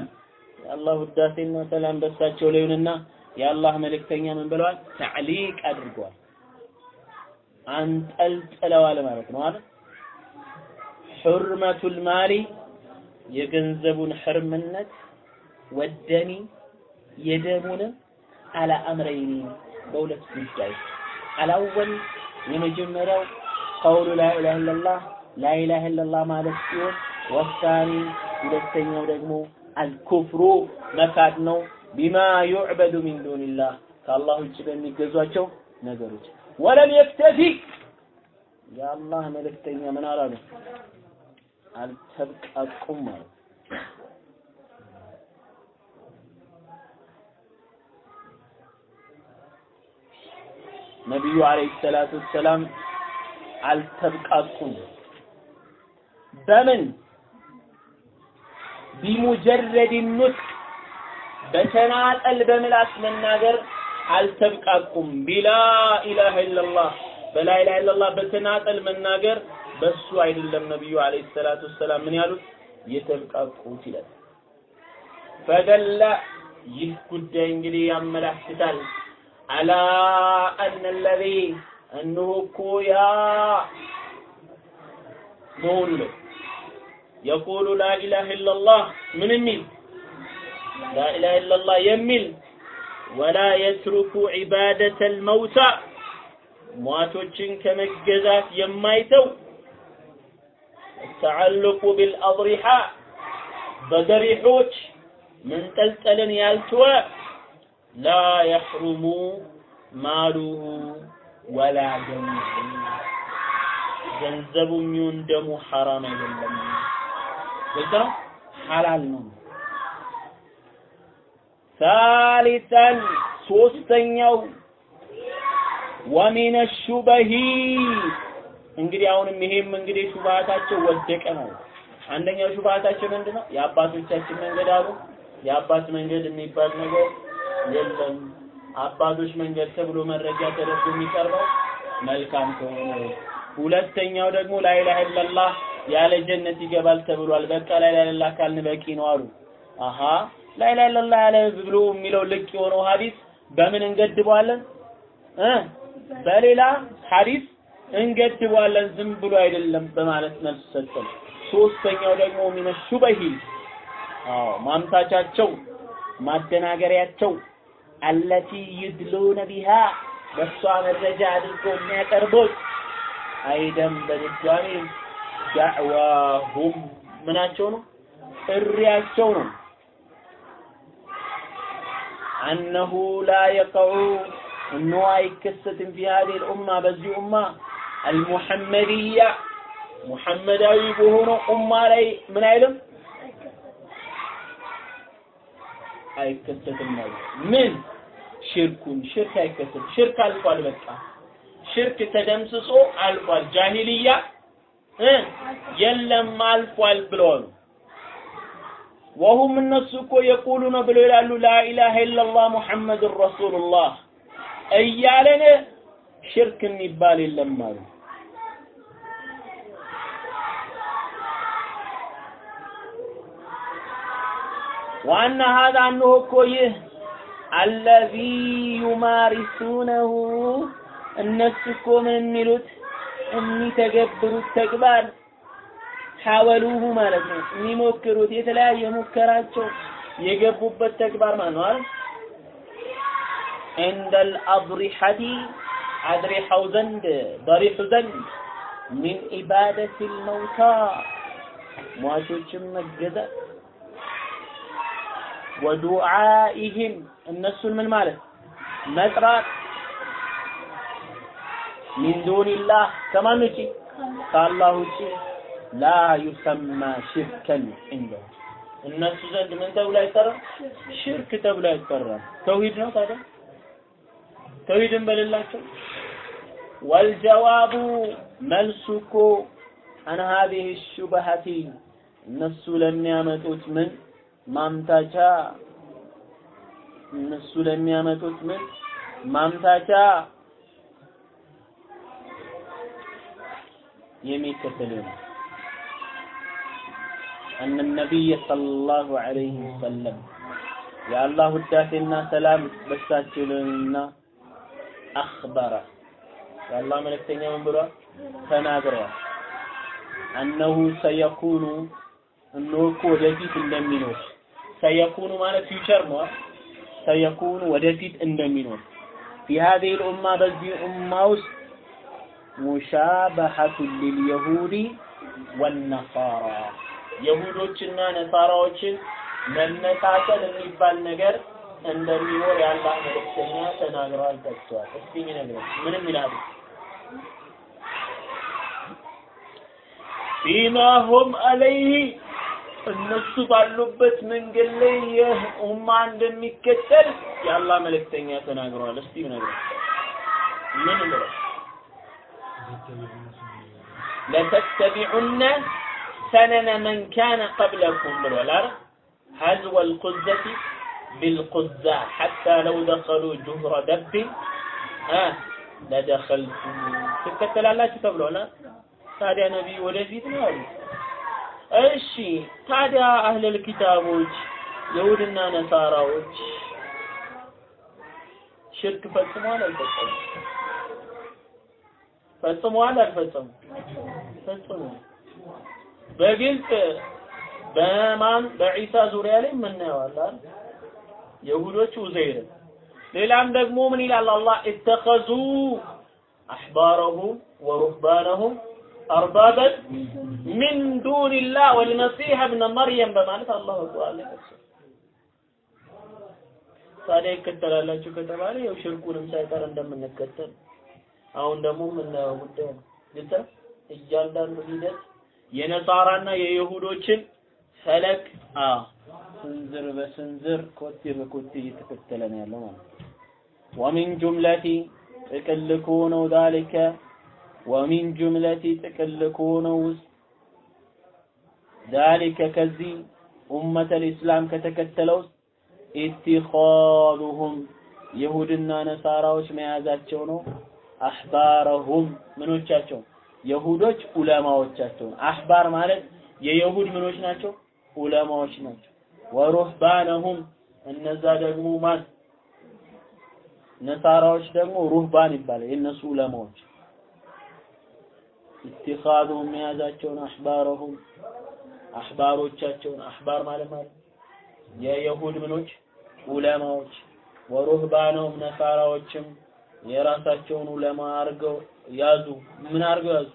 የአላህ ውዳሴና ሰላም በሳቸው ላይ ይሁንና የአላህ መልእክተኛ ምን ብለዋል? ተዕሊቅ አድርገዋል፣ አንጠልጥለዋል ማለት ነው አይደል? ሑርመቱል ማሊ የገንዘቡን ሕርምነት ወደሚ የደሙንም አላ አምረይኒ በሁለት ጉዳይ። አላወል የመጀመሪያው ቀውሉ ላኢላሃ ኢለላህ ላኢላሃ ኢለላህ ማለት ሲሆን ወሳኒ። ሁለተኛው ደግሞ አልኩፍሩ መካድ ነው። ቢማ ዩዕበዱ ሚን ዱንላህ ከአላህ ውጭ በሚገዟቸው ነገሮች። ወለም የክተፊ የአላህ መልእክተኛ ምን አላሉ አልተብቃቁም ማለት ነቢዩ አለይሂ ሰላቱ ወሰላም አልተብቃቁም። በምን? ቢሙጀረድ ኑጥቅ በተናጠል በምላስ መናገር አልተብቃቁም። ቢላ ኢላሃ ኢለላህ በላ ኢላሃ ኢለላህ በተናጠል መናገር በሱ አይደለም ነብዩ አለይሂ ሰላቱ ወሰላም ምን ያሉት? የተብቃቁት ይላል። ፈደለ ይህ ጉዳይ እንግዲህ ያመላክታል። አላ አነ ለዚ እነሆ እኮ ያ መሆኑ ነው። የቁሉ ላኢላሃ ኢለላህ ምን የሚል? ላኢላሃ ኢለላህ የሚል ወላ የትሩኩ ዒባደተል መውታ ሟቶችን ከመገዛት የማይተው ተዓልቁ ቢልአድሪሓ በደሪሖች መንጠልጠልን ያልተወ ላ የሕሩሙ ማሉሁ ወላ ደሙሁ ገንዘቡ የሚሆን ደሙ ሐራም አይደለም። ግልጽ ነው፣ ሐላል ነው። ሳሊሰን ሶስተኛው ወሚነ ሹበሂ እንግዲህ አሁንም ይሄም እንግዲህ ሹባታቸው ወደቀ ማለት አንደኛው ሹባታቸው ምንድነው? የአባቶቻችን መንገድ አሉ። የአባት መንገድ የሚባል ነገር የለም አባቶች መንገድ ተብሎ መረጃ ተደርጎ የሚቀርበው መልካም ከሆነ ሁለተኛው ደግሞ ላኢላሃ ኢለላህ ያለ ጀነት ይገባል ተብሏል። በቃ ላኢላሃ ኢለላህ ካልን በቂ ነው አሉ። አሃ ላኢላሃ ኢለላህ ያለ ብሎ የሚለው ልቅ የሆነው ሐዲስ በምን እንገድበዋለን እ በሌላ ሐዲስ እንገድበዋለን ዝም ብሎ አይደለም በማለት መልስ ሰጠን። ሶስተኛው ደግሞ ሚነ ሹበሂ አዎ ማምታቻቸው ማደናገሪያቸው አለቲ ይድሉነ ቢሃ በሷ መረጃ አድርገው የሚያቀርቡት አይደም በድጋሚ ዳዕዋሁም ምናቸው ነው ጥሪያቸው ነው አነሁ ላ የቀዑ እኖ አይከሰትም ፊ ሀዚህ ልኡማ በዚህ ኡማ አልሙሐመድያ ሙሐመዳዊ በሆነው ኡማ ላይ ምን አይልም? አይከሰትም ማለት ምን? ሽርኩን ሽርክ አይከሰትም። ሽርክ አልፏል በቃ። ሽርክ ተደምስሶ አልፏል ጃሂልያ የለም አልፏል ብለዋል ወሁም እነሱ እኮ የቁሉነ ብለው ይላሉ። ላኢላሃ ኢላላህ ሙሐመድን ረሱሉላህ እያለን ሽርክ የሚባል የለም አሉ ዋና ሀዛ እነሆ እኮ ይህ አለዚ ዩማሪሱነሁ እነሱ እኮ ምን የሚሉት የሚተገብሩት ተግባር ሐወሉሁ ማለት ነው የሚሞክሩት የተለያየ ሙከራቸው የገቡበት ተግባር ማለት ነው አይደል عند الأضرحة አድሪሐው ዘንድ ضريح ዘንድ ሚን ኢባደት الموتى ሟቾችን መገዛት ወዱዓኢህም እነሱን ምን ማለት? መጥራት። ሚን ዱንላህ? ከማን ውጪ? ከአላህ ውጪ። ላ ዩሰማ ሽርከን እንደው እነሱ ዘንድ ምን ተብሎ አይጠራም? ሽርክ ተብሎ አይጠራም። ተውሂድ ነው ታዲያ? ተውሂድን በሌላቸው ወልጀዋቡ መልሱ እኮ አን ሀዚህ ሹበሀቲ እነሱ ለሚያመጡት ምን ማምታቻ እነሱ ለሚያመጡት ምን ማምታቻ የሚከተል ነው أن النبي صلى الله عليه وسلم يا الله وداتنا سلام بساتلنا أخبر يا الله ملكتنا من برا تناغروا أنه سيكون أنه ወደፊት እንደሚኖር ሰየኩኑ ማለት ፊውቸር ነው ሰየኩኑ ወደፊት እንደሚኖር في هذه الأمة በዚህ ኡማ ውስጥ ሙሻበሐቱ ሊልየሁዲ ወነሳራ የሁዶችና ነሳራዎችን መመሳሰል የሚባል ነገር እንደሚኖር የአላህ መልእክተኛ ተናግረዋል ጠቅሰዋል። እስቲ የሚነግረን ምንም ይላሉ? ፊማ ሁም አለይህ እነሱ ባሉበት መንገድ ላይ ይህ ኡማ እንደሚከተል የአላህ መልእክተኛ ተናግረዋል። እስቲ ይነግረን ምን ለተተቢዑነ ሰነነ መን ካነ ቀብለኩም ብሏል አይደል ሀዝወ ልቁዘቲ ቢልቁዛ ሐታ ለው ደኸሉ ጁህረ ደብን ለደኸልቱ ትከተላላችሁ ተብሏል ታዲያ ነቢይ ወደፊት ነው አሉ እሺ ታዲያ አህለል ኪታቦች የሁድና ነሳራዎች ሽርክ ፈጽመዋል አልፈጸሙም? ፈጽመዋል አልፈጸሙም? ፈጽመዋል። በግልጽ በማን? በዒሳ ዙሪያ ላይ የምናየዋለን የሁዶች ኡዘይር ሌላም ደግሞ ምን ይላል አላህ? እተኸዙ አሕባረሁም ወሩህባነሁም አርባበን ሚን ዱንላህ ወልመሲሕ እብነ መርየም በማለት አላህ ቁርአን ታዲያ ይከተላላችሁ ከተባለ ያው ሽርኩንም ሳይቀር እንደምንከተል። አሁን ደግሞ የምናየው ጉዳይ ነው። ግልጽ? እያንዳንዱ ሂደት የነሳራና የይሁዶችን ፈለግ አ ስንዝር በስንዝር ኮቴ በኮቴ እየተከተለ ነው ያለው ማለት ወሚን ጁምለቲ ጥቅል ከሆነው ዛሊከ ወሚን ጁምለቲ ጥቅል ከሆነው ውስጥ ዛሊከ ከዚህ ኡመተል ኢስላም ከተከተለው ኢትኻዙሁም ይሁድና ነሳራዎች መያዛቸው ነው። አሕባረሁም ምኖቻቸው የሁዶች ዑለማዎቻቸውን አሕባር ማለት የየሁድ ምኖች ናቸው ዑለማዎች ናቸው። ወሩህባነሁም እነዛ ደግሞ ማን ነሳራዎች ደግሞ ሩህባን ይባላል የእነሱ ዑለማዎች ኢትኻዙሁም መያዛቸውን አሕባረሁም አሕባሮቻቸውን አሕባር ማለት ማለት የየሁድ ምኖች ዑለማዎች ወሩህባነሁም ነሳራዎችም የራሳቸውን ዑለማ አድርገው ያዙ። ምን አድርገው ያዙ?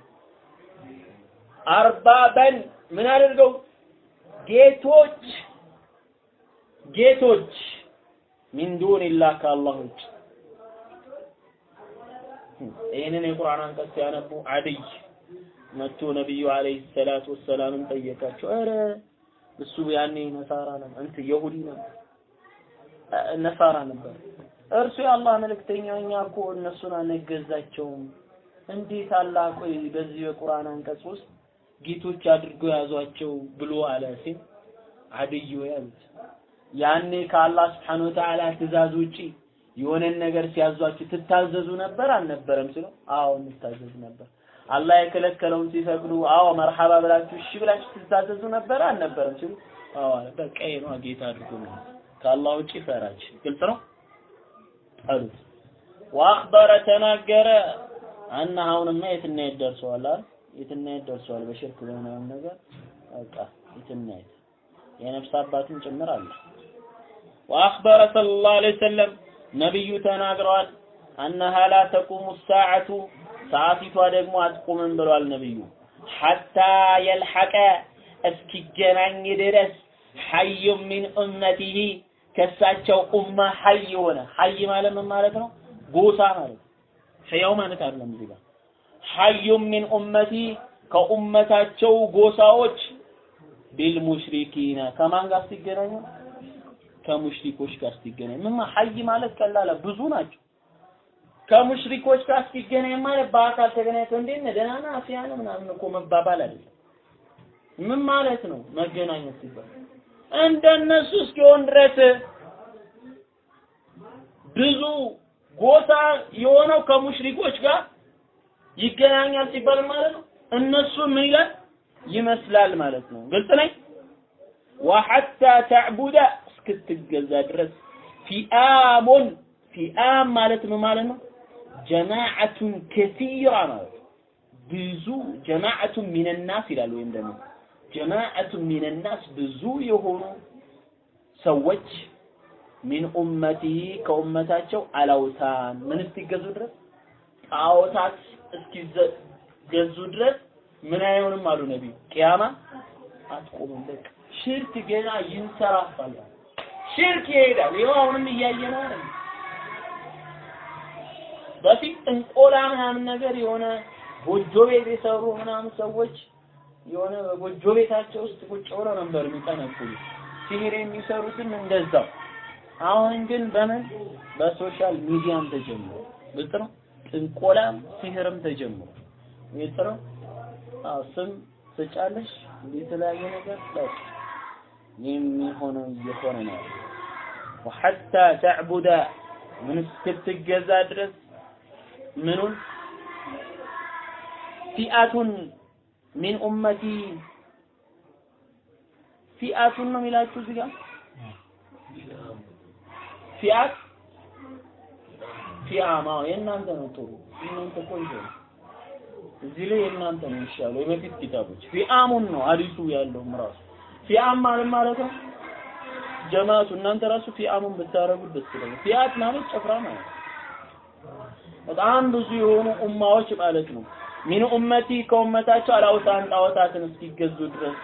አርባበን ምን አድርገው? ጌቶች ጌቶች ሚን ዱንላህ ከአላህ ውጭ። ይህንን የቁርአን አንቀጽ ሲያነቡ አድይ መጥቶ ነቢዩ አለይሂ ሰላቱ ወሰላምን ጠየቃቸው። ኧረ እሱ ያኔ ነሳራ ነው እንት የሁዲ ነው ነሳራ ነበር። እርሱ የአላህ መልእክተኛ እኛ እኮ እነሱን አንገዛቸውም። እንዴት አላህ በዚህ የቁርአን አንቀጽ ውስጥ ጌቶች አድርገው ያዟቸው ብሎ አለ ሲል አድዩ ያሉት ያኔ ከአላህ ስብሐነሁ ወተዓላ ትእዛዝ ውጪ የሆነን ነገር ሲያዟችሁ ትታዘዙ ነበር? አልነበረም ሲለው አዎ እንታዘዝ ነበር። አላህ የከለከለውን ሲፈቅዱ አዎ መርሐባ ብላችሁ እሺ ብላችሁ ትታዘዙ ነበር? አልነበረም ሲሉ አዎ አለ። በቃ ይሄ ነው ጌታ አድርጎ ነው። ከአላህ ውጪ ፈራች ግልጽ ነው? አሉት። ወአኽበረ ተናገረ። አና አሁንማ የትና የት ደርሰዋል? አይደል የትና የት ደርሰዋል? በሽርክ በምናምን ነገር። በቃ የትና የት? የነፍስ አባትን ጭምር አለ ወአኽበረ ሰለላሁ ዐለይሂ ወሰለም ነብዩ ተናግረዋል አነሃ ላ ተቁሙ ሰዓቱ ሰዓቲቷ ደግሞ አትቆምም ብሏል ነብዩ ሐታ የልሐቀ እስኪገናኝ ድረስ ሐዩ ሚን ኡመቲሂ ከሳቸው ኡማ ሐይ የሆነ ሐይ ማለት ምን ማለት ነው? ጎሳ ማለት ሕያው ማለት አይደለም እዚህ ጋር ሐዩ ሚን ኡመቲ ከኡመታቸው ጎሳዎች ቢልሙሽሪኪና ከማን ጋር ሲገናኙ ከሙሽሪኮች ጋር ሲገናኝ ምን ሐይ ማለት ቀላል ብዙ ናቸው። ከሙሽሪኮች ጋር ሲገናኝ ማለት በአካል ተገናኝቶ እንዴት ነህ ደህና ነህ አፍያ ምናምን እኮ መባባል አይደለም። ምን ማለት ነው መገናኘት ሲባል እንደነሱ እስኪሆን ድረስ ብዙ ጎሳ የሆነው ከሙሽሪኮች ጋር ይገናኛል ሲባል ማለት ነው። እነሱ ምን ይላል ይመስላል ማለት ነው። ግልጽ ነኝ። ወሐታ ተዕቡደ እስክትገዛ ድረስ ፊአሙን ፊአም ማለት ምን ማለት ነው? ጀማዓቱን ከሲራ ማለት ብዙ ጀማዓቱን ሚነናስ ይላል ወይም ደግሞ ጀማዓቱን ሚነናስ ብዙ የሆኑ ሰዎች ሚን ኡመቲሂ ከኡመታቸው አላውታን። ምን እስኪገዙ ድረስ? ጣዖታት እስኪገዙ ድረስ ምን አይሆንም አሉ ነቢዩ። ቅያማ አትቆምም በቃ ሽርክ ገና ይንሰራፋል ሽርክ ይሄዳል። ይኸው አሁንም እያየነው አይደል በፊት ጥንቆላ ምናምን ነገር የሆነ ጎጆ ቤት የሰሩ ምናምን ሰዎች የሆነ ጎጆ ቤታቸው ውስጥ ቁጭ ብለው ነበር የሚጠነቁሉ። ሲህር የሚሰሩትም እንደዛው። አሁን ግን በምን? በ social media ም ተጀምሮ። ግልጽ ነው? ጥንቆላም ሲህርም ተጀምሮ። ግልጽ ነው? አዎ ስም ትጫለሽ የተለያየ ነገር ላይ የሚሆነው እየሆነ ነው وحتى تعبد ምን እስክትገዛ ድረስ ምኑን? فئة من أمتي ፊአቱን ነው የሚላችሁ እዚህ ጋር? فئة? فئام የእናንተ ነው ጥሩ። እናንተ ቆንጆ ነው። እዚህ ላይ የእናንተ ነው የሚሻለው የበፊት ኪታቦች فئام ነው አዲሱ ያለው ራሱ። فئام ማለት ማለት ነው ጀማቱ እናንተ ራሱ فئام ብታረጉ ደስ ይለኛል። فئة ማለት ጭፍራ ማለት በጣም ብዙ የሆኑ ኡማዎች ማለት ነው። من أمتي ከኡመታቸው الأوثان ጣዖታትን እስኪገዙ ድረስ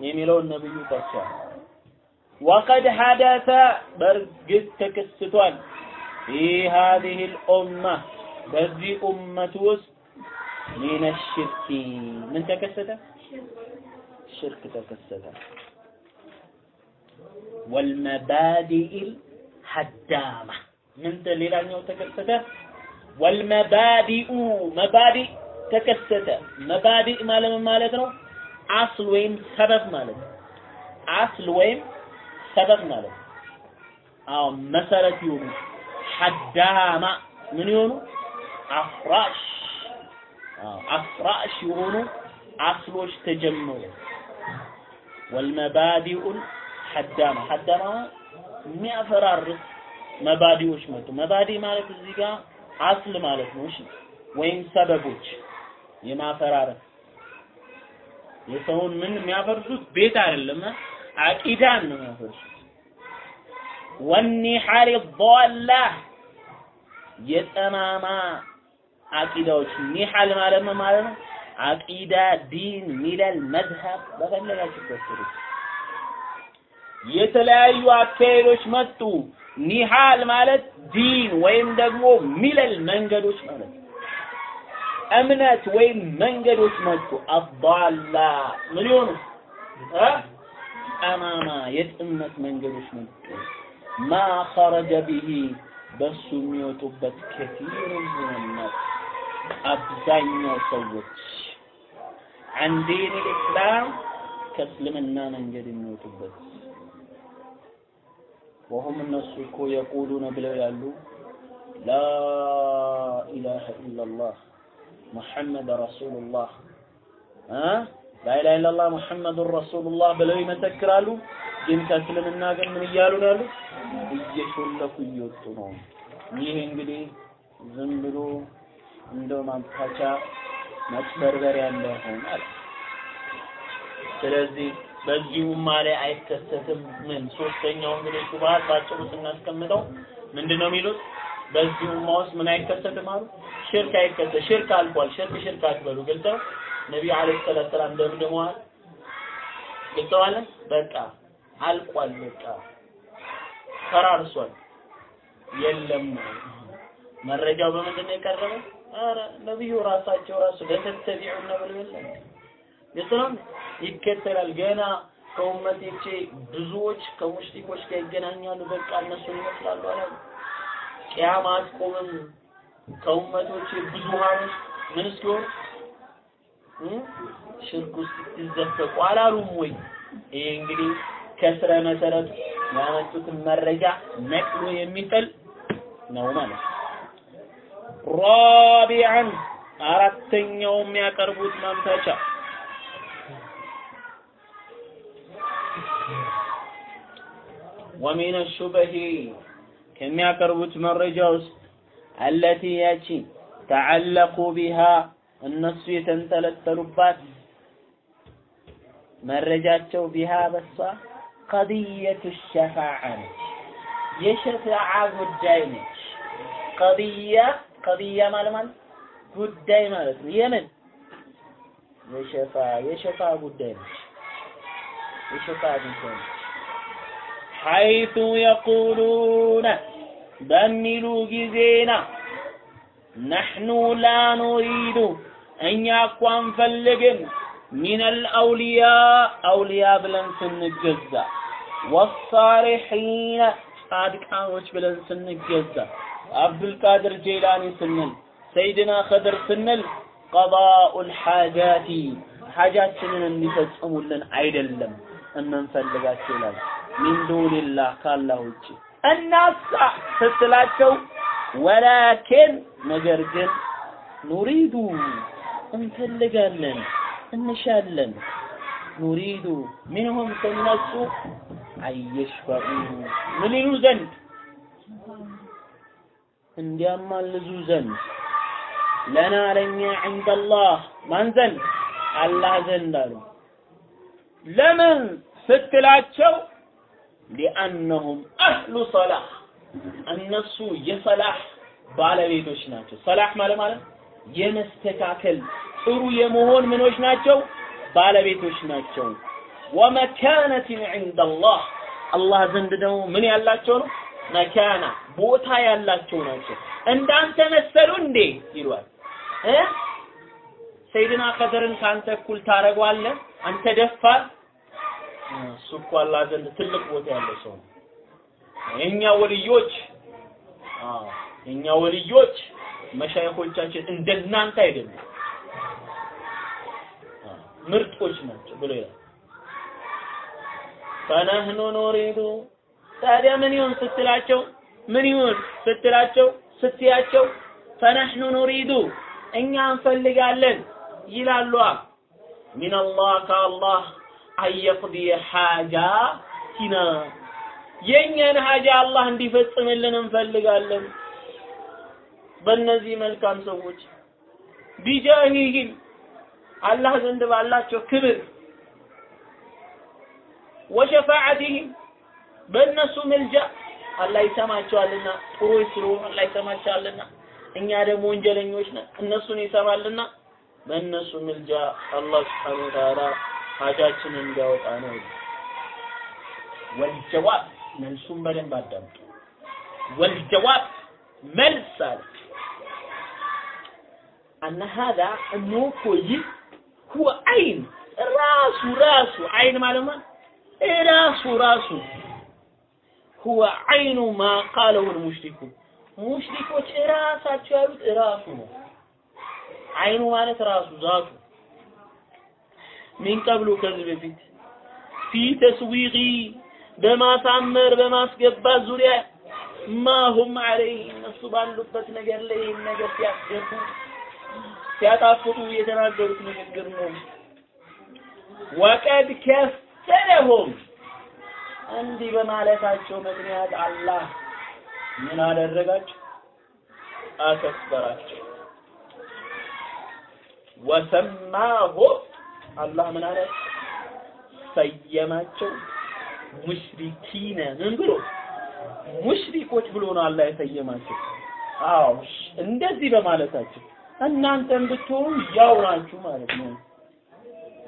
የሚለውን ነብዩ ጠቅሷል። ወቀድ ሐደሰ በእርግጥ ተከስቷል ፊ ሃዚህ ልኡማ በዚህ ኡመት ውስጥ ሚነ ሽርኪ ምን ተከሰተ? ሽርክ ተከሰተ። ወልመባዲኢል ሀዳማ ምን ሌላኛው ተከሰተ? ወልመባዲኡ መባዲእ ተከሰተ። መባዲእ ማለት ማለት ነው? አስል ወይም ሰበብ ማለት ነው። አስል ወይም ሰበብ ማለት ነው። አዎ መሰረት ይሆኑ ሐዳማ ምን ይሆኑ አፍራሽ። አፍራሽ የሆኑ አስሎች ተጀመሩ። ወልመባዲኡል ሐዳማ ሐዳማ የሚያፈራርስ መባዲዎች መጡ። መባዲ ማለት እዚህ ጋር አስል ማለት ነው። እሺ ወይም ሰበቦች የማፈራረስ የሰውን ምን የሚያፈርሱት ቤት አይደለም አቂዳን ነው የሚያፈርሱት። ወኒሐሪ ضላ የጠማማ አቂዳዎች ኒሐል ማለት ማለት ነው አቂዳ ዲን ሚለል መዝሀብ በፈለጋችሁበት ስሩት የተለያዩ አካሄዶች መጡ። ኒሃል ማለት ዲን ወይም ደግሞ ሚለል መንገዶች ማለት እምነት ወይም መንገዶች መጡ። አባላ ምን ይሆኑ? ጠማማ የጥመት መንገዶች መጡ። ማ ኸረጀ ቢሂ በሱ የሚወጡበት ከቲር ሚንናስ አብዛኛው ሰዎች አን ዲን ልእስላም ከእስልምና መንገድ የሚወጡበት ወሁም እነሱ እኮ የቁሉነ ብለው ያሉ ላ ኢላሀ ኢላላህ ሙሐመድ ረሱሉላህ ላኢላሀ ኢላላህ ሙሐመዱን ረሱሉላህ ብለው ይመሰክራሉ። ግን ከእስልምና ግን ምን እያሉ ነው ያሉት? እየሾለኩ እየወጡ ነው። ይህ እንግዲህ ዝም ብሎ እንደው ማምታቻ መጭበርበሪያ እንዳይሆን አለ። ስለዚህ በዚሁም ላይ አይከሰትም። ምን ሶስተኛው እንግዲህ ሹብሃት ባጭሩ ስናስቀምጠው ምንድነው የሚሉት? በዚሁም ውስጥ ምን አይከሰትም አሉ? ሽርክ አይከሰት። ሽርክ አልፏል። ሽርክ ሽርክ አትበሉ። ገልጸው ነቢዩ አለይሂ ሰላቱ ሰላም ደምድመዋል። ገልጸዋል። በቃ አልቋል። በቃ ፈራርሷል። የለም መረጃው በምንድን ነው የቀረበው? ኧረ ነቢዩ ራሳቸው ራሱ ለተተቢዑነ ብለው የለም የሰላም ይከተላል። ገና ከኡመቴቼ ብዙዎች ከሙሽሪኮች ጋር ይገናኛሉ። በቃ እነሱን ይመስላሉ አለ። ቂያማ አትቆምም። ከኡመቶቼ ብዙሃኖች ምን እስኪሆኑ ሽርክ ውስጥ ሲዘፈቁ አላሉም ወይ? ይሄ እንግዲህ ከስረ መሰረቱ ያመጡትን መረጃ ነቅሎ የሚጥል ነው ማለት ነው። ራቢዐን አራተኛው የሚያቀርቡት ማምታቻ ወሚን ሹበሂ ከሚያቀርቡት መረጃ ውስጥ አለቲ ያቺ ተዓለቁ ቢሃ እነሱ የተንጠለጠሉባት መረጃቸው ቢሃ በሷ ቀድየቱ ሸፋዓ ነች። የሸፋዓ ጉዳይ ነች። ቀድያ ቀድያ ማለት ማለት ጉዳይ ማለት ነው። የምን የሸፋ የሸፋ ጉዳይ ነች። የሸፋ ጉዳይ ነች። ሐይቱ የቁሉነ በሚሉ ጊዜና ነሕኑ ላ ኑሪዱ እኛ እኮ አንፈልግም። ሚነል አውሊያ አውሊያ ብለን ስንገዛ። ወሳሊሒነ ጻድቃኖች ብለን ስንገዛ። አብዱልቃድር ጄላኒ ስንል ሰይድና ኸድር ስንል ቀዳኡል ሓጃቲ ሓጃችንን እንዲፈጽሙልን አይደለም። እምንፈልጋቸው ይላል። ሚን ዱንላህ ካላህ ውጭ እናሳ ስትላቸው ወላኪን ነገር ግን ኑሪዱ እንፈልጋለን እንሻለን። ኑሪዱ ሚንሁም ከነሱ አየሽፈዑ ምን ይሉ ዘንድ? እንዲያማልዙ ዘንድ። ለና ለኛ ዐንደላህ ማን ዘንድ? አላህ ዘንድ አሉ። ለምን ስትላቸው ሊአነሁም አህሉ ሰላህ እነሱ የሰላህ ባለቤቶች ናቸው። ሰላህ ማለት ማለት የመስተካከል ጥሩ የመሆን ምኖች ናቸው፣ ባለቤቶች ናቸው። ወመካነትን ዐንደላህ አላህ ዘንድ ደግሞ ምን ያላቸው ነው? መካና ቦታ ያላቸው ናቸው። እንዳንተ መሰሉ እንዴ ይሏል እ ሰይድና ከድርን ከአንተ እኩል ታደርገዋለህ? አንተ ደፋር እሱ እኮ አላህ ዘንድ ትልቅ ቦታ ያለው ሰው ነው። የኛ ወልዮች የኛ ወልዮች መሻይኾቻችን እንደናንተ አይደሉም፣ ምርጦች ናቸው ብሎ ይላል። ፈነህኑ ኑሪዱ ታዲያ ምን ይሁን ስትላቸው ምን ይሁን ስትላቸው ስትያቸው ፈነሕኑ ኑሪዱ እኛ እንፈልጋለን ይላሉ ሚነላህ ከአላህ አየቅዲየ ሓጃቲና የእኛን ሀጃ አላህ እንዲፈጽምልን እንፈልጋለን። በእነዚህ መልካም ሰዎች ቢጃሂህም አላህ ዘንድ ባላቸው ክብር ወሸፋዓቲህም በእነሱ ምልጃ አላህ ይሰማቸዋልና ጥሩዎች ስለሆኑ አላህ ይሰማቸዋልና እኛ ደግሞ ወንጀለኞች ነን እነሱን ይሰማልና በእነሱ ምልጃ አላህ ስብሓነሁ ወተዓላ ሀጃችንን እንዲያወጣ ነው። ወልጀዋብ መልሱን በደንብ አዳምጡ። ወልጀዋብ መልስ አለ እነሆ እኮ ይህ ሁወ አይን ራሱ ራሱ አይን ማለት ማለት ራሱ ራሱ ሁወ አይኑ ማ ቃለሁ ልሙሽሪኩን ሙሽሪኮች ራሳቸው ያሉት ራሱ ነው። አይኑ ማለት ራሱ ዛቱ ሚን ቀብሉ ከዚህ በፊት ፊ ተስዊቂ በማሳመር በማስገባት ዙሪያ ማሁም አለይህ እነሱ ባሉበት ነገር ላይ ይህን ነገር ሲያስገቡ ሲያጣፍጡ የተናገሩት ንግግር ነው። ወቀድ ከሰረሁም እንዲህ በማለታቸው ምክንያት አላህ ምን አደረጋቸው? አከበራቸው። ወሰማሁም አላህ ምን አለ? ሰየማቸው ሙሽሪኪነ ምን ብሎ ሙሽሪኮች ብሎ ነው አላህ የሰየማቸው። አዎ እንደዚህ በማለታቸው እናንተም ብትሆኑ ያው ናችሁ ማለት ነው።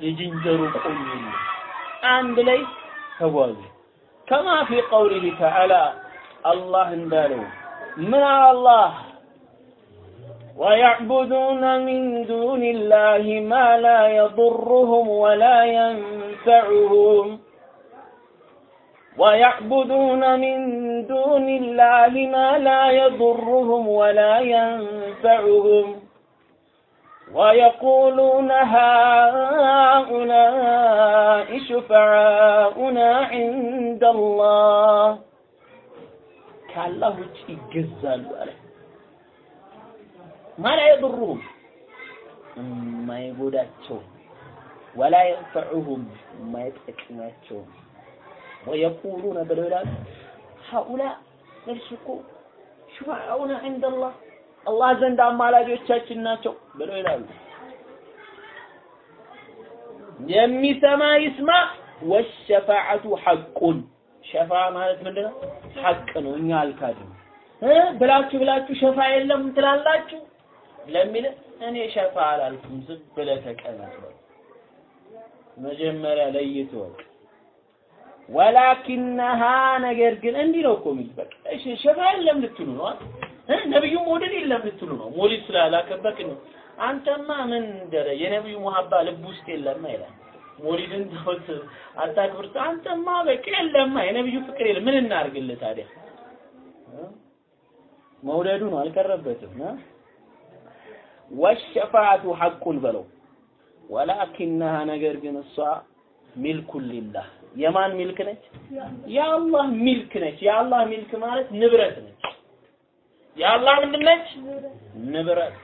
የዝንጀሮ ቆኝ አንድ ላይ ተጓዙ። ከማ ፊ ቀውሊሂ ተዓላ አላህ እንዳለው ምን አላህ ويعبدون من دون الله ما لا يضرهم ولا ينفعهم. ويعبدون من دون الله ما لا يضرهم ولا ينفعهم. ويقولون هؤلاء شفعاؤنا عند الله. كالله يجزل عليه ማላ የድሩሁም የማይጎዳቸው ወላ የንፈዑሁም የማይጠቅማቸው ወየቁሉነ ብለው ይላሉ ሀኡላ እርሱ እኮ ሹፋዑነ ዐንደ አላህ ዘንድ አማላጆቻችን ናቸው ብለው ይላሉ። የሚሰማ ይስማ ወሸፋዓቱ ሐቁን ሸፋ ማለት ምንድነው? ሐቅ ነው። እኛ አልካድም ብላችሁ ብላችሁ ሸፋ የለም ትላላችሁ። ለሚል እኔ ሸፋ አላልኩም። ዝም ብለህ ተቀመጥ። መጀመሪያ ለይተህ ወቅ ወላኪነሃ ነገር ግን እንዲህ ነው እኮ የሚል በቃ እሺ ሸፋ የለም ልትሉ ነው እ ነብዩ መውደድ የለም ልትሉ ነው። ሞሊድ ስላላከበክ ነው። አንተማ ምን ደረ? የነብዩ መሐባ ልብ ውስጥ የለማ ይላል። ሞሊድን ተውት አታክብር። አንተማ በቃ የለማ። የነብዩ ፍቅር የለም። ምን እናርግልህ ታዲያ? መውደዱ ነው አልቀረበትም እ ወሸፋዓቱ ሐቁን በለው ወላኪነሃ ነገር ግን እሷ ሚልኩን ሊላህ የማን ሚልክ ነች? የአላህ ሚልክ ነች። የአላህ ሚልክ ማለት ንብረት ነች። የአላህ ምንድን ነች? ንብረት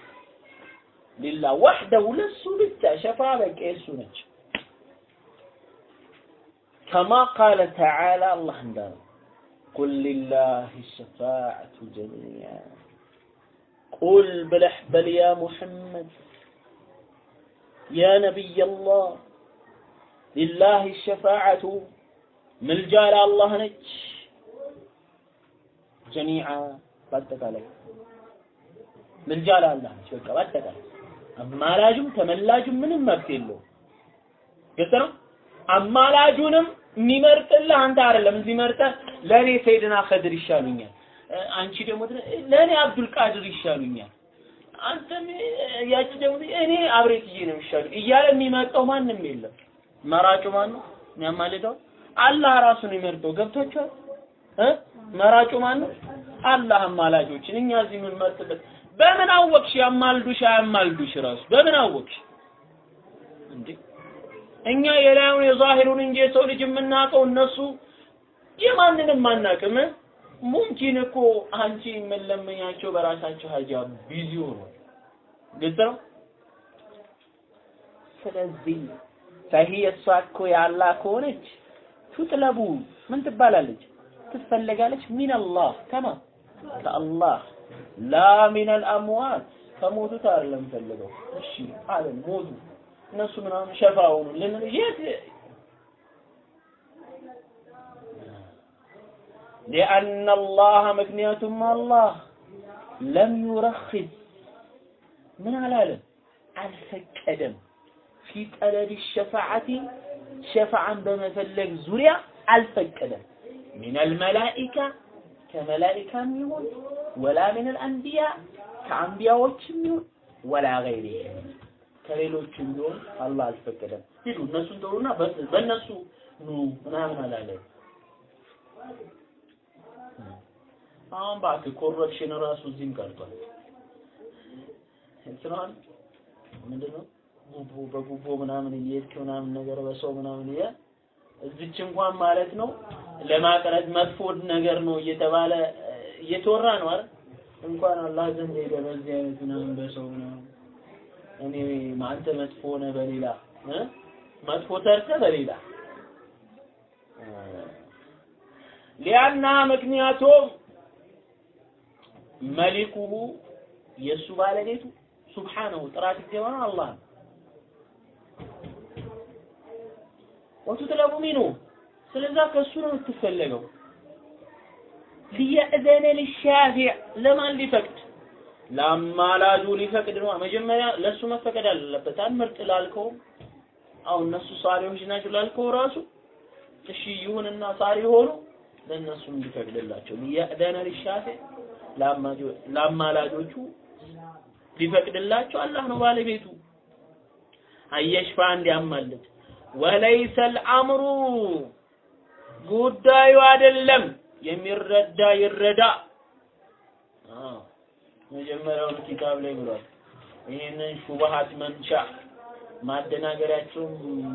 ሊላ ወሕደው ለሱ ብቻ ሸፋ በቃ የሱ ነች። ከማ ቃለ ተዓላ አላህ እንዳለው ቁል ሊላሂ ሸፋዓቱ ጀሚዓ ቁል ብለህ በል ያ ሙሐመድ ያ ነቢይ አላህ ሊላሂ ሸፋዓቱ ምልጃ ለአላህ ነች። ጀሚዓ በአጠቃላይ ምልጃ ለአላህ ነች። በቃ በአጠቃላይ አማላጁም ተመላጁም ምንም መብት የለውም። ግልጽ ነው። አማላጁንም የሚመርጥልህ አንተ አይደለም። እዚህ መርጠህ ለእኔ ሰይድና ኸድር ይሻሉኛል፣ አንቺ ደግሞ ለእኔ አብዱል ቃድር ይሻሉኛል፣ አንተም ያቺ ደግሞ እኔ አብሬትዬ ነው ይሻሉ እያለ የሚመርጠው ማንም የለም። መራጩ ማን ነው? የሚያማልደው አላህ ራሱ ነው የሚመርጠው። ገብቷችኋል? እ መራጩ ማን ነው? አላህ አማላጆችን እኛ እዚህ ምን መርጥበት? በምን አወቅሽ? ያማልዱሽ አያማልዱሽ ራሱ በምን አወቅሽ እንዴ? እኛ የላዩን የዛሂሩን እንጂ የሰው ልጅ የምናውቀው እነሱ የማንንም አናቅም። ሙምኪን እኮ አንቺ የምንለምኛቸው በራሳቸው ሀጃ ቢዚ ሆኖ ግልጽ ነው። ስለዚህ ፈሂየ እሷ እኮ ያላ ከሆነች ቱጥለቡ ምን ትባላለች? ትፈለጋለች? ሚን አላህ ከማ? ከአላህ። ላ ሚን አልአምዋት ከሞቱት አይደለም ፈልገው። እሺ አለ ሞቱ። እነሱ ምናምን ሸፋውን ልንል የት ሊአነ አላህ ምክንያቱም አላህ ለም ዩረኽስ ምን አላለም አልፈቀደም ፊ ጠለብ ሸፋዓቲ ሸፋዓን በመፈለግ ዙሪያ አልፈቀደም ሚን አልመላኢካ ከመላኢካም ይሁን ولا من الأنبياء ከአንቢያዎችም ይሁን ولا غيرهم ከሌሎችም ቢሆን አላህ አልፈቀደም። ሂዱ እነሱን ተውና በእነሱ ኑ ምናምን አላለም። አሁን እባክህ corruption ራሱ እዚህም ቀርቷል። እንትናን ምንድነው ጉቦ በጉቦ ምናምን እየሄድክ ምናምን ነገር በሰው ምናምን እየ እዚች እንኳን ማለት ነው ለማቅረጥ መጥፎ ነገር ነው እየተባለ እየተወራ ነው አይደል? እንኳን አላህ ዘንድ ሄደ በዚህ አይነት ምናምን በሰው ምናምን እኔ አንተ መጥፎ ሆነ በሌላ መጥፎ ተርተ በሌላ ሊያና ምክንያቱም መሊኩሁ የእሱ ባለቤቱ ሱብሓነሁ ጥራት ይገባና አላህ ነው። ወቱጥለቡ ሚንሁ ስለዛ ከእሱ ነው የምትፈለገው። ሊየእዘነ ሊሻፊዕ ለማን ሊፈቅድ ለአማላጁ ሊፈቅድ ነው። መጀመሪያ ለእሱ መፈቀድ አለበት። ምርጥ ላልከውም አሁን እነሱ ሳሪዎች ናቸው ላልከው ራሱ እሺ ይሁንና ሳሪ ሆኑ ለእነሱም ሊፈቅድላቸው ሊየእዘነ ሊሻፊዕ ለአማላጆቹ ሊፈቅድላቸው አላህ ነው ባለቤቱ። አየሽፋ እንዲያማልድ ወለይሰ አልአምሩ ጉዳዩ አይደለም የሚረዳ ይረዳ። መጀመሪያውን ኪታብ ላይ ብሏል። ይህንን ሹብሃት መምቻ ማደናገሪያቸው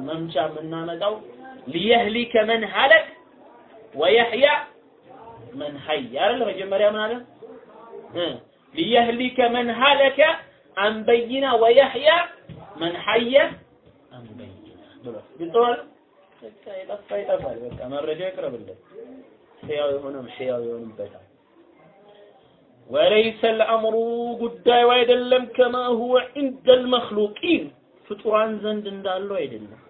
መምቻ የምናመጣው ሊየህሊከ መን ሀለክ ወየሕያ መን ሀይ አይደለ? መጀመሪያ ምን አለ? ሊየህሊከ መን ሀለከ አን በይና ወየሕያ መን ሐየ አን በይና ብሏል። ግልጽ በቃ የጠፋ ይጠፋል። በቃ መረጃ ይቅረብለት። ሕያው የሆነም ሕያው ይሆንበታል። ወለይሰ አልአምሩ ጉዳዩ አይደለም ከማ ሁወ ዒንደ አልመክሉቂን ፍጡራን ዘንድ እንዳለው አይደለም።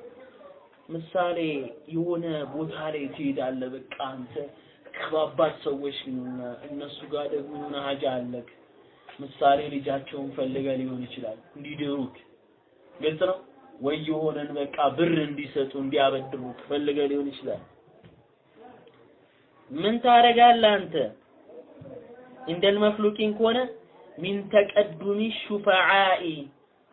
ምሳሌ የሆነ ቦታ ላይ ትሄዳለህ። በቃ አንተ ከባባድ ሰዎች እነሱ ጋር ደግሞ የሆነ ሀጃ አለክ። ምሳሌ ልጃቸውን ፈልገ ሊሆን ይችላል እንዲድሩክ፣ ግልጽ ነው ወይ የሆነን በቃ ብር እንዲሰጡ እንዲያበድሩክ ፈልገ ሊሆን ይችላል። ምን ታረጋለህ አንተ? እንደል መክሉቂን ከሆነ ሚን ተቀዱሚ ሹፈዓኢ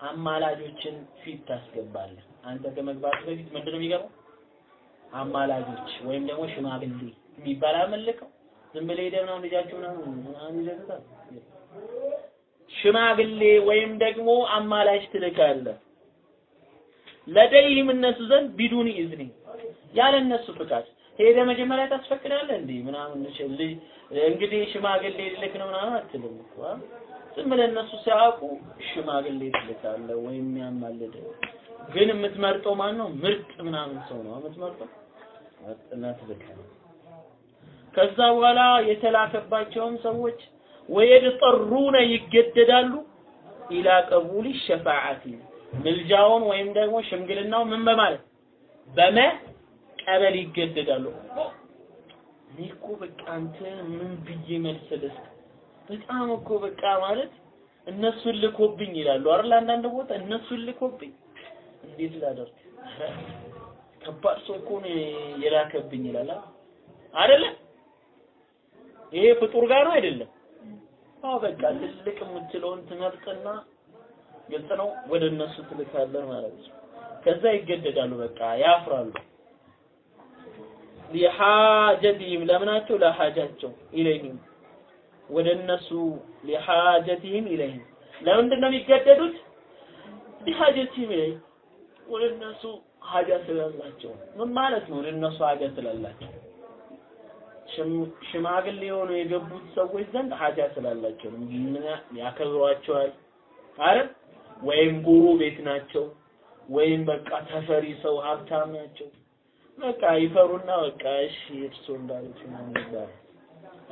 አማላጆችን ፊት ታስገባለህ። አንተ ከመግባት በፊት ምንድነው የሚገባው? አማላጆች ወይም ደግሞ ሽማግሌ የሚባል አመልከው ዝም ብለህ ሄደህ ምናምን ልጃቸው ምናምን ሽማግሌ ወይም ደግሞ አማላጅ ትልካለህ። ለደይህም እነሱ ዘንድ ቢዱኒ ኢዝኒ ያለ እነሱ ፍቃድ ሄደ መጀመሪያ ታስፈቅዳለህ እንዴ ምናምን ልጅ እንግዲህ ሽማግሌ ልክ ነው ምናምን አትልም ዝም ብለህ እነሱ ሲያውቁ ሽማግሌ ትልካለህ ወይም ያማልድ ግን የምትመርጠው ማን ነው ምርጥ ምናምን ሰው ነው የምትመርጠው ወጥነት ልክ ከዛ በኋላ የተላከባቸውም ሰዎች ወየድጠሩነ ይገደዳሉ ኢላ ቀቡል ሸፋዓቲ ምልጃውን ወይም ደግሞ ሽምግልናው ምን በማለት በመቀበል ይገደዳሉ። እኔ እኮ በቃ አንተ ምን ብዬ መልስ ልስጥ? በጣም እኮ በቃ ማለት እነሱን ልኮብኝ ይላሉ አይደል? አንዳንድ ቦታ እነሱን ልኮብኝ እንዴት ላደርግ? ከባድ ሰው እኮ ነው የላከብኝ ይላል አይደለ? ይሄ ፍጡር ጋር ነው አይደለም? አዎ በቃ ትልቅ የምትለውን ትመርጥና ግልጽ ነው ወደ እነሱ ትልካለህ ማለት ነው። ከዛ ይገደዳሉ፣ በቃ ያፍራሉ። ሊሓጀቲህም ለምናቸው ለሓጃቸው ኢለይህም ወደ እነሱ ሊሓጀቲህም ኢለይህም ለምንድን ነው የሚገደዱት? ሊሓጀቲህም ኢለይህም ወደ እነሱ ሀጃ ስላላቸው ምን ማለት ነው? ወደ እነሱ ሀጃ ስላላቸው ሽማግሌ የሆነው የገቡት ሰዎች ዘንድ ሀጃ ስላላቸው ነው። ምን ያከብሯቸዋል አይደል? ወይም ጉሩ ቤት ናቸው፣ ወይም በቃ ተፈሪ ሰው ሀብታም ናቸው። በቃ ይፈሩና በቃ እሺ እርሶ እንዳሉት ይባላል።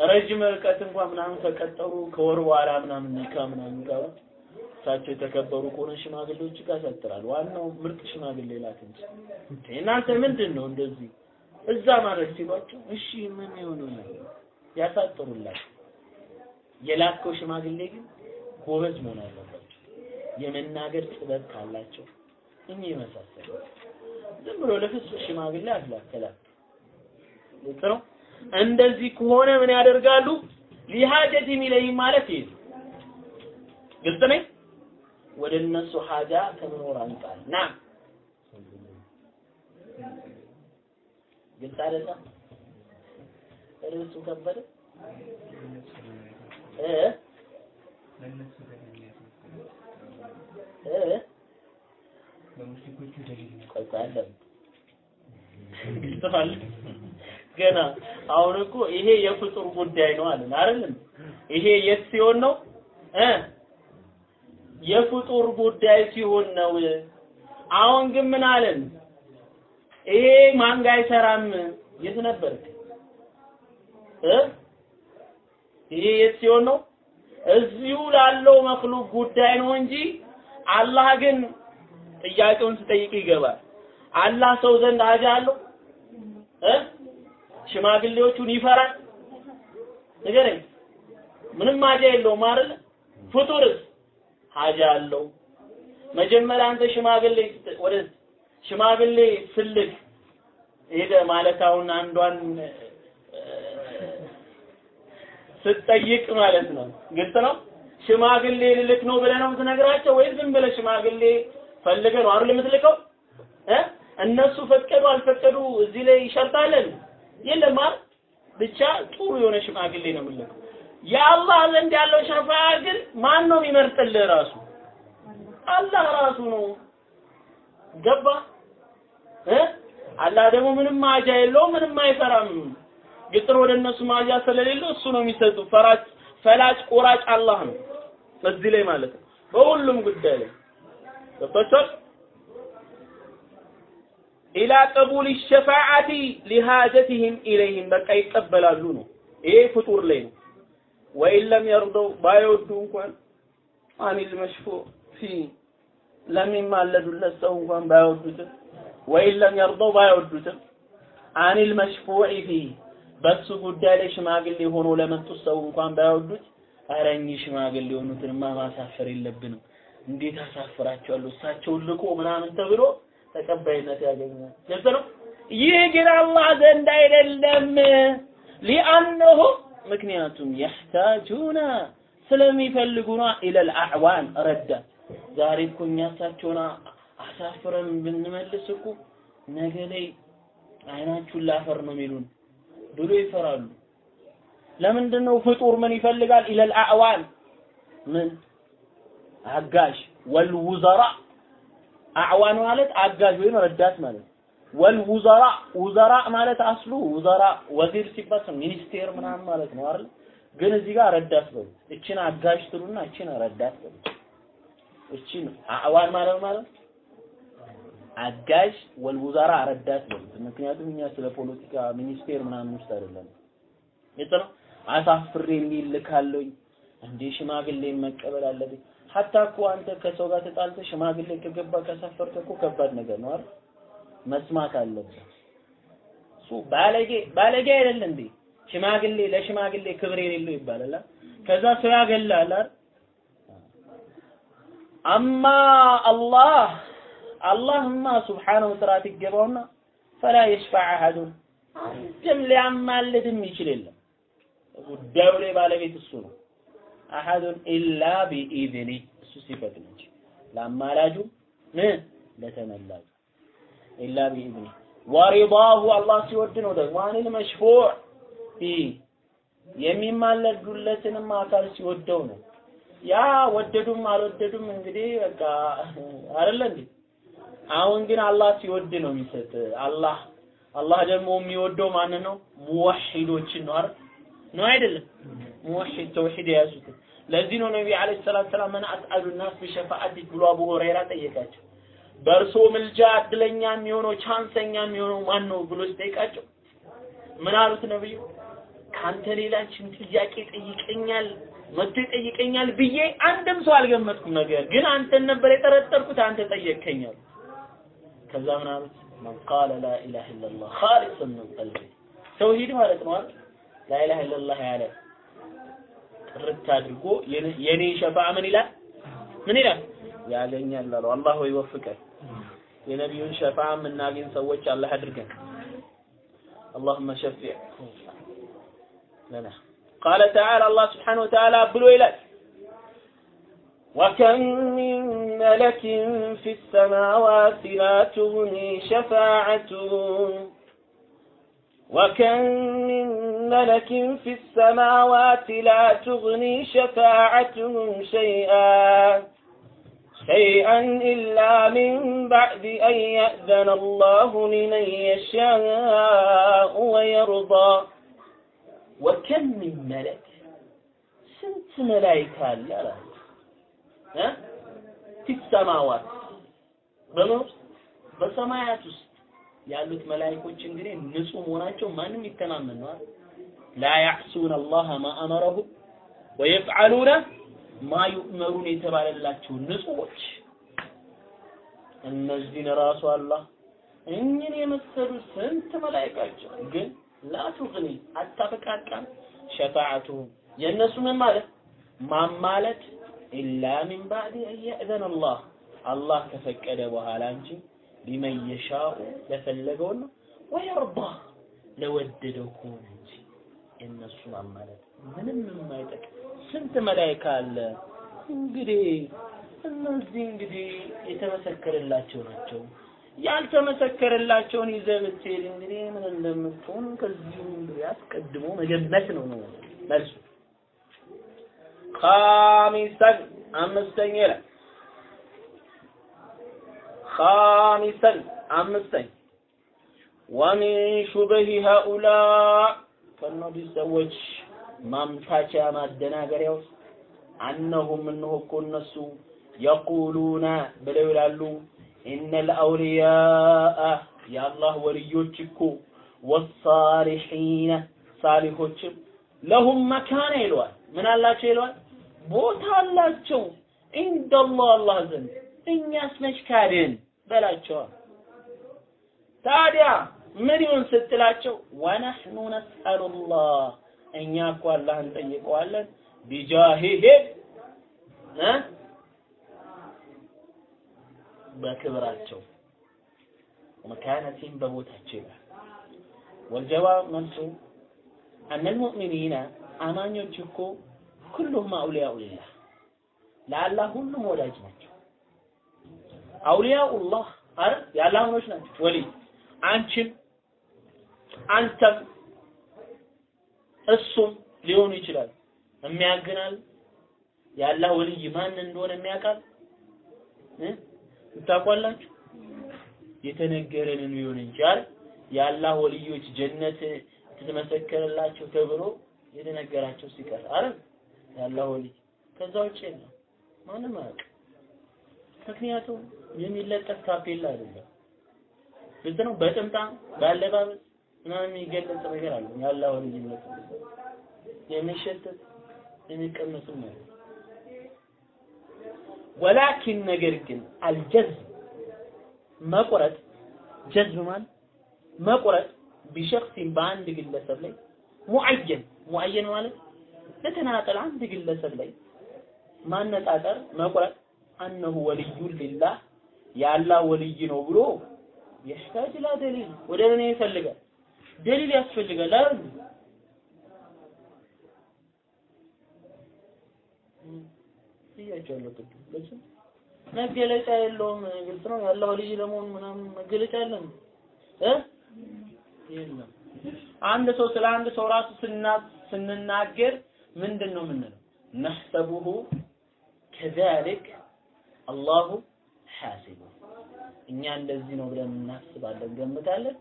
ረጅም ርቀት እንኳን ምናምን ከቀጠሩ ከወር በኋላ ምናምን ኒካ ምናምን ጋር እሳቸው የተከበሩ ከሆነ ሽማግሌዎች ያሳጥራል። ዋናው ምርጥ ሽማግሌ ላክ እንጂ እናንተ ምንድን ነው እንደዚህ እዛ ማድረግ ሲሏቸው እሺ ምን የሆነ ነው ያሳጥሩላቸው። የላከው ሽማግሌ ግን ጎበዝ መሆን አለባቸው። የመናገር ጥበብ ካላቸው እኚህ የመሳሰሉ ዝም ብሎ ለፍጹም ሽማግሌ አትላከላል። ነው። እንደዚህ ከሆነ ምን ያደርጋሉ? ሊሃጀት ሚለይ ማለት ይሄ ግልጽ ነኝ። ወደ እነሱ ሀጃ ከመኖር አንጻር። ና ግልጽ አይደለም። ርዕሱ ከበደ? እ? እ? ገና አሁን እኮ ይሄ የፍጡር ጉዳይ ነው አለን አይደል? ይሄ የት ሲሆን ነው? እ የፍጡር ጉዳይ ሲሆን ነው። አሁን ግን ምን አለን? ይሄ ማን ጋር አይሰራም? የት ነበርክ እ ይሄ የት ሲሆን ነው? እዚሁ ላለው መክሉቅ ጉዳይ ነው እንጂ አላህ ግን ጥያቄውን ስጠይቅ ይገባል። አላህ ሰው ዘንድ ሀጃ አለው እ ሽማግሌዎቹን ይፈራል? ንገረኝ። ምንም ሀጃ የለውም አይደል? ፍጡርስ ሀጃ አለው። መጀመሪያ አንተ ሽማግሌ ወደ ሽማግሌ ስልክ ሄደ ማለት አሁን አንዷን ስትጠይቅ ማለት ነው። ግልጽ ነው። ሽማግሌ ልልክ ነው ብለህ ነው የምትነግራቸው ወይ ዝም ብለህ ሽማግሌ ፈልገህ ነው አይደል የምትልከው? እነሱ ፈቀዱ አልፈቀዱ እዚህ ላይ ይሸርታለን የለም? ብቻ ጥሩ የሆነ ሽማግሌ ነው የምልከው። የአላህ ዘንድ ያለው ሸፋዓ ግን ማን ነው የሚመርጥልህ? ራሱ አላህ ራሱ ነው። ገባ እ አላህ ደግሞ ምንም ማጃ የለውም፣ ምንም አይፈራም። ግጥር ወደ እነሱ ማጃ ስለሌለው እሱ ነው የሚሰጡ። ፈራጭ ፈላጭ ቆራጭ አላህ ነው። በዚህ ላይ ማለት ነው። በሁሉም ጉዳይ ላይ ገብቷችኋል? ኢላ ቀቡል ሸፋዓቲ ሊሃጀትህም ኢለይህም በቃ ይቀበላሉ ነው። ይሄ ፍጡር ላይ ነው። ወይን ለም የርደው ባይወዱ እንኳን አኒል መሽፎ ፊ ለሚማለዱለት ሰው እንኳን ባይወዱትም ወይን ለም የርደው ባይወዱትም አኒል መሽፉዕ ፊ በሱ ጉዳይ ላይ ሽማግሌ ሆኖ ለመጡት ሰው እንኳን ባይወዱት ኧረ እኚህ ሽማግሌ የሆኑትንማ ማሳፈር የለብንም እንዴት አሳፍራቸዋለሁ እሳቸውን ልቆ ምናምን ተብሎ ተቀባይነት ያገኛል። ግልጽ ነው። ይህ ግን አላህ ዘንድ አይደለም። ሊአነሁ ምክንያቱም የሕታጁና ስለሚፈልጉና ኢለል አዕዋን ረዳት። ዛሬ እኮ እኛ እሳቸውን አሳፍረን ብንመልስ እኮ ነገ ላይ አይናችሁን ላፈር ነው የሚሉን ብሎ ይፈራሉ። ለምንድን ነው ፍጡር ምን ይፈልጋል? ኢለል አዕዋን ምን አጋዥ ወልውዘራ አዕዋን ማለት አጋዥ ወይም ረዳት ማለት ወልውዘራ ውዘራ ማለት አስሉ ውዘራ ወዚር ሲባል ሚኒስቴር ምናምን ማለት ነው አይደል? ግን እዚህ ጋር ረዳት በሉ። እችን አጋዥ ትሉና እችን ረዳት በሉ። እችን አዕዋን ማለት ማለት አጋዥ ወልውዘራ ረዳት በሉ። ምክንያቱም እኛ ስለ ፖለቲካ ሚኒስቴር ምናምን ውስጥ አይደለም። ነው አሳፍሬ የሚል ልካለኝ እንዴ ሽማግሌ መቀበል አለብኝ። ሀታ እኮ አንተ ከሰው ጋር ተጣልተህ ሽማግሌ ከገባ ካሳፈርክ እኮ ከባድ ነገር ነው አይደል? መስማት አለብህ። እሱ ባለጌ ባለጌ አይደል እንዴ? ሽማግሌ ለሽማግሌ ክብር የሌለው ይባላል።? ከዛ ሰው ያገላል አይደል? አማ አላህ አላህማ ሱብሓነሁ ወተዓላ ይገባውና ፈላ የሽፈዕ አሐዱን አንድም ሊያማልድም ይችል የለም። ጉዳዩ ላይ ባለቤት እሱ ነው። አሐዱን ኢላ ቢኢዝኒ እሱ ሲፈቅድ እንጂ ምን ለተመላጁ ኢላ ቢኢዝኒ ወሪዳሁ አላህ ሲወድ ነው ደግሞ አኒል መሽፉዕ ፊ የሚማለዱለትንም አካል ሲወደው ነው። ያ ወደዱም አልወደዱም እንግዲህ በቃ አይደለ እንዴ? አሁን ግን አላህ ሲወድ ነው የሚሰጥ። አላህ አላህ ደግሞ የሚወደው ማንን ነው? ሙወሂዶችን ነው አይደል? ነው አይደለም? ሙወሂድ ተውሂድ የያዙትን ለዚህ ነው ነቢ ዓለይሂ ሰላቱ ሰላም መን አስአሉ ናስ ቢሸፋዓቲክ ብሎ አቡ ሁረይራ ጠየቃቸው። በእርሶ ምልጃ እድለኛ የሚሆነው ቻንሰኛ የሚሆነው ማን ነው ብሎ ሲጠይቃቸው ምን አሉት ነብዩ? ካንተ ሌላ ችን ጥያቄ ጠይቀኛል መጥቶ ይጠይቀኛል ብዬ አንድም ሰው አልገመትኩም ነገር ግን አንተን ነበር የጠረጠርኩት አንተ ጠየቅከኛል። ከዛ ምን አሉት? መን ቃለ ላ ኢላሃ ኢለላህ ኻሊሰን ምን ቀልቢ ተውሂድ ማለት ነው አይደል? ላ ኢላሃ ኢለላህ ያለ ጥርት አድርጎ የኔ ሸፋዓ ምን ይላል? ምን ይላል? ያገኛል አሉ። አላህ ወይ ወፍቀን የነቢዩን ሸፋዓ የምናገኝ ሰዎች አላህ አድርገን። اللهم شفع لنا قال تعالى الله سبحانه وتعالى بلو إلى وكم من ملك في السماوات لا تغني شفاعتهم وكم من ملك في السماوات لا تغني شفاعتهم شيئا شيئا إلا من بعد أن يأذن الله لمن يشاء ويرضى وكم من ملك سنت ملائكة لا ها في السماوات በኖር በሰማያት ውስጥ ያሉት መላእክቶች እንግዲህ ንጹህ መሆናቸው ማንም ይተማመን ነው ላ ያዕሱን አላህ ማ አመረሁ ወየፍዓሉነ ማ ዩእመሩን የተባለላቸው ንጹዎች እነዚህን ራሱ አላህ እኝን የመሰሉ ስንት መላእክቶች ግን ላ ቱግኒ አታፈቃቃም። ሸፋዓቱሁም የእነሱ ምን ማለት? ማማለት ኢላ ሚን ባዕድ አን የእዘን አላህ አላህ ከፈቀደ በኋላ እንጂ ሊመን የሻኡ ለፈለገው ነው ወየርዳ ለወደደው ከሆነ እንጂ የእነሱ ማማለት ምንም የማይጠቅም ስንት መላይካ አለ እንግዲህ እነዚህ እንግዲህ የተመሰከረላቸው ናቸው። ያልተመሰከረላቸውን ይዘህ ብትሄድ እንግዲህ ምን እንደምትሆን ከዚሁ እንግዲህ አስቀድሞ መገመት ነው ነው መልሱ። ኻሚሰን አምስተኛ ይላል። ኻሚሰን አምስተኛ ወሚን ሹበህ ሃኡላ ከእነዚህ ሰዎች ማምታቻ ማደናገሪያ ውስጥ አነሁም እነሆ እኮ እነሱ የቁሉነ ብለው ይላሉ። ኢነል አውሊያአ የአላህ ወልዮች እኮ ወሳሊሒነ ሳሊሆችም ለሁም መካነ ይለዋል። ምን አላቸው ይለዋል? ቦታ አላቸው። ኢንደላህ አላህ ዘንድ እኛስ መች ካድን በላቸዋል። ታዲያ ምን ይሁን ስትላቸው ወነሕኑ ነስአሉላህ እኛ እኮ አላህን ጠይቀዋለን ቢጃሂሂ እ? በክብራቸው ወመካነቲም በቦታቸው ይላል። ወልጀዋብ መልሱ አነ ልሙእሚኒነ አማኞች እኮ ኩሉሁም አውሊያኡ ሊላህ ለአላህ ሁሉም ወዳጅ ናቸው። አውሊያኡላህ አረ የአላህ ምኖች ናቸው። ወሊ አንቺም አንተም እሱም ሊሆኑ ይችላል። የሚያገናል የአላህ ወልይ ማን እንደሆነ የሚያውቃል? ታውቋላችሁ የተነገረንን ቢሆን እንጂ አይደል? የአላህ ወልዮች ጀነት ትመሰከረላቸው ተብሎ የተነገራቸው ሲቀር አይደል? የአላህ ወልይ። ከዛ ውጭ የለም። ማንም አያውቅም። ምክንያቱም የሚለጠፍ ታፔላ አይደለም። ግልጽ ነው በጥምጣም በአለባበስ ምናምን የሚገለጽ ነገር አለ። የአላህ ወልይነት የሚሸተት የሚቀመስም ነው ወላኪን ነገር ግን አልጀዝም። መቁረጥ ጀዝም ማለት መቁረጥ ቢሸክሲን በአንድ ግለሰብ ላይ ሙዐየን። ሙዐየን ማለት በተናጠል አንድ ግለሰብ ላይ ማነጣጠር መቁረጥ አነሁ ወልዩን ሊላህ የአላህ ወልይ ነው ብሎ የሕታጅ ላ ወደ እኔ ይፈልጋል ደሊል ያስፈልጋል። አይደል ብያቸዋለሁ ቅድም። መገለጫ የለውም። ግልጽ ነው። ያለው ልጅ ለመሆን ምናምን መገለጫ የለም። እ? የለም። አንድ ሰው ስለ አንድ ሰው ራሱ ስንናገር ምንድን ነው የምንለው? ነሕሰቡሁ ከዛሊክ አላሁ ሐሲቡ እኛ እንደዚህ ነው ብለን እናስባለን። ገምታለን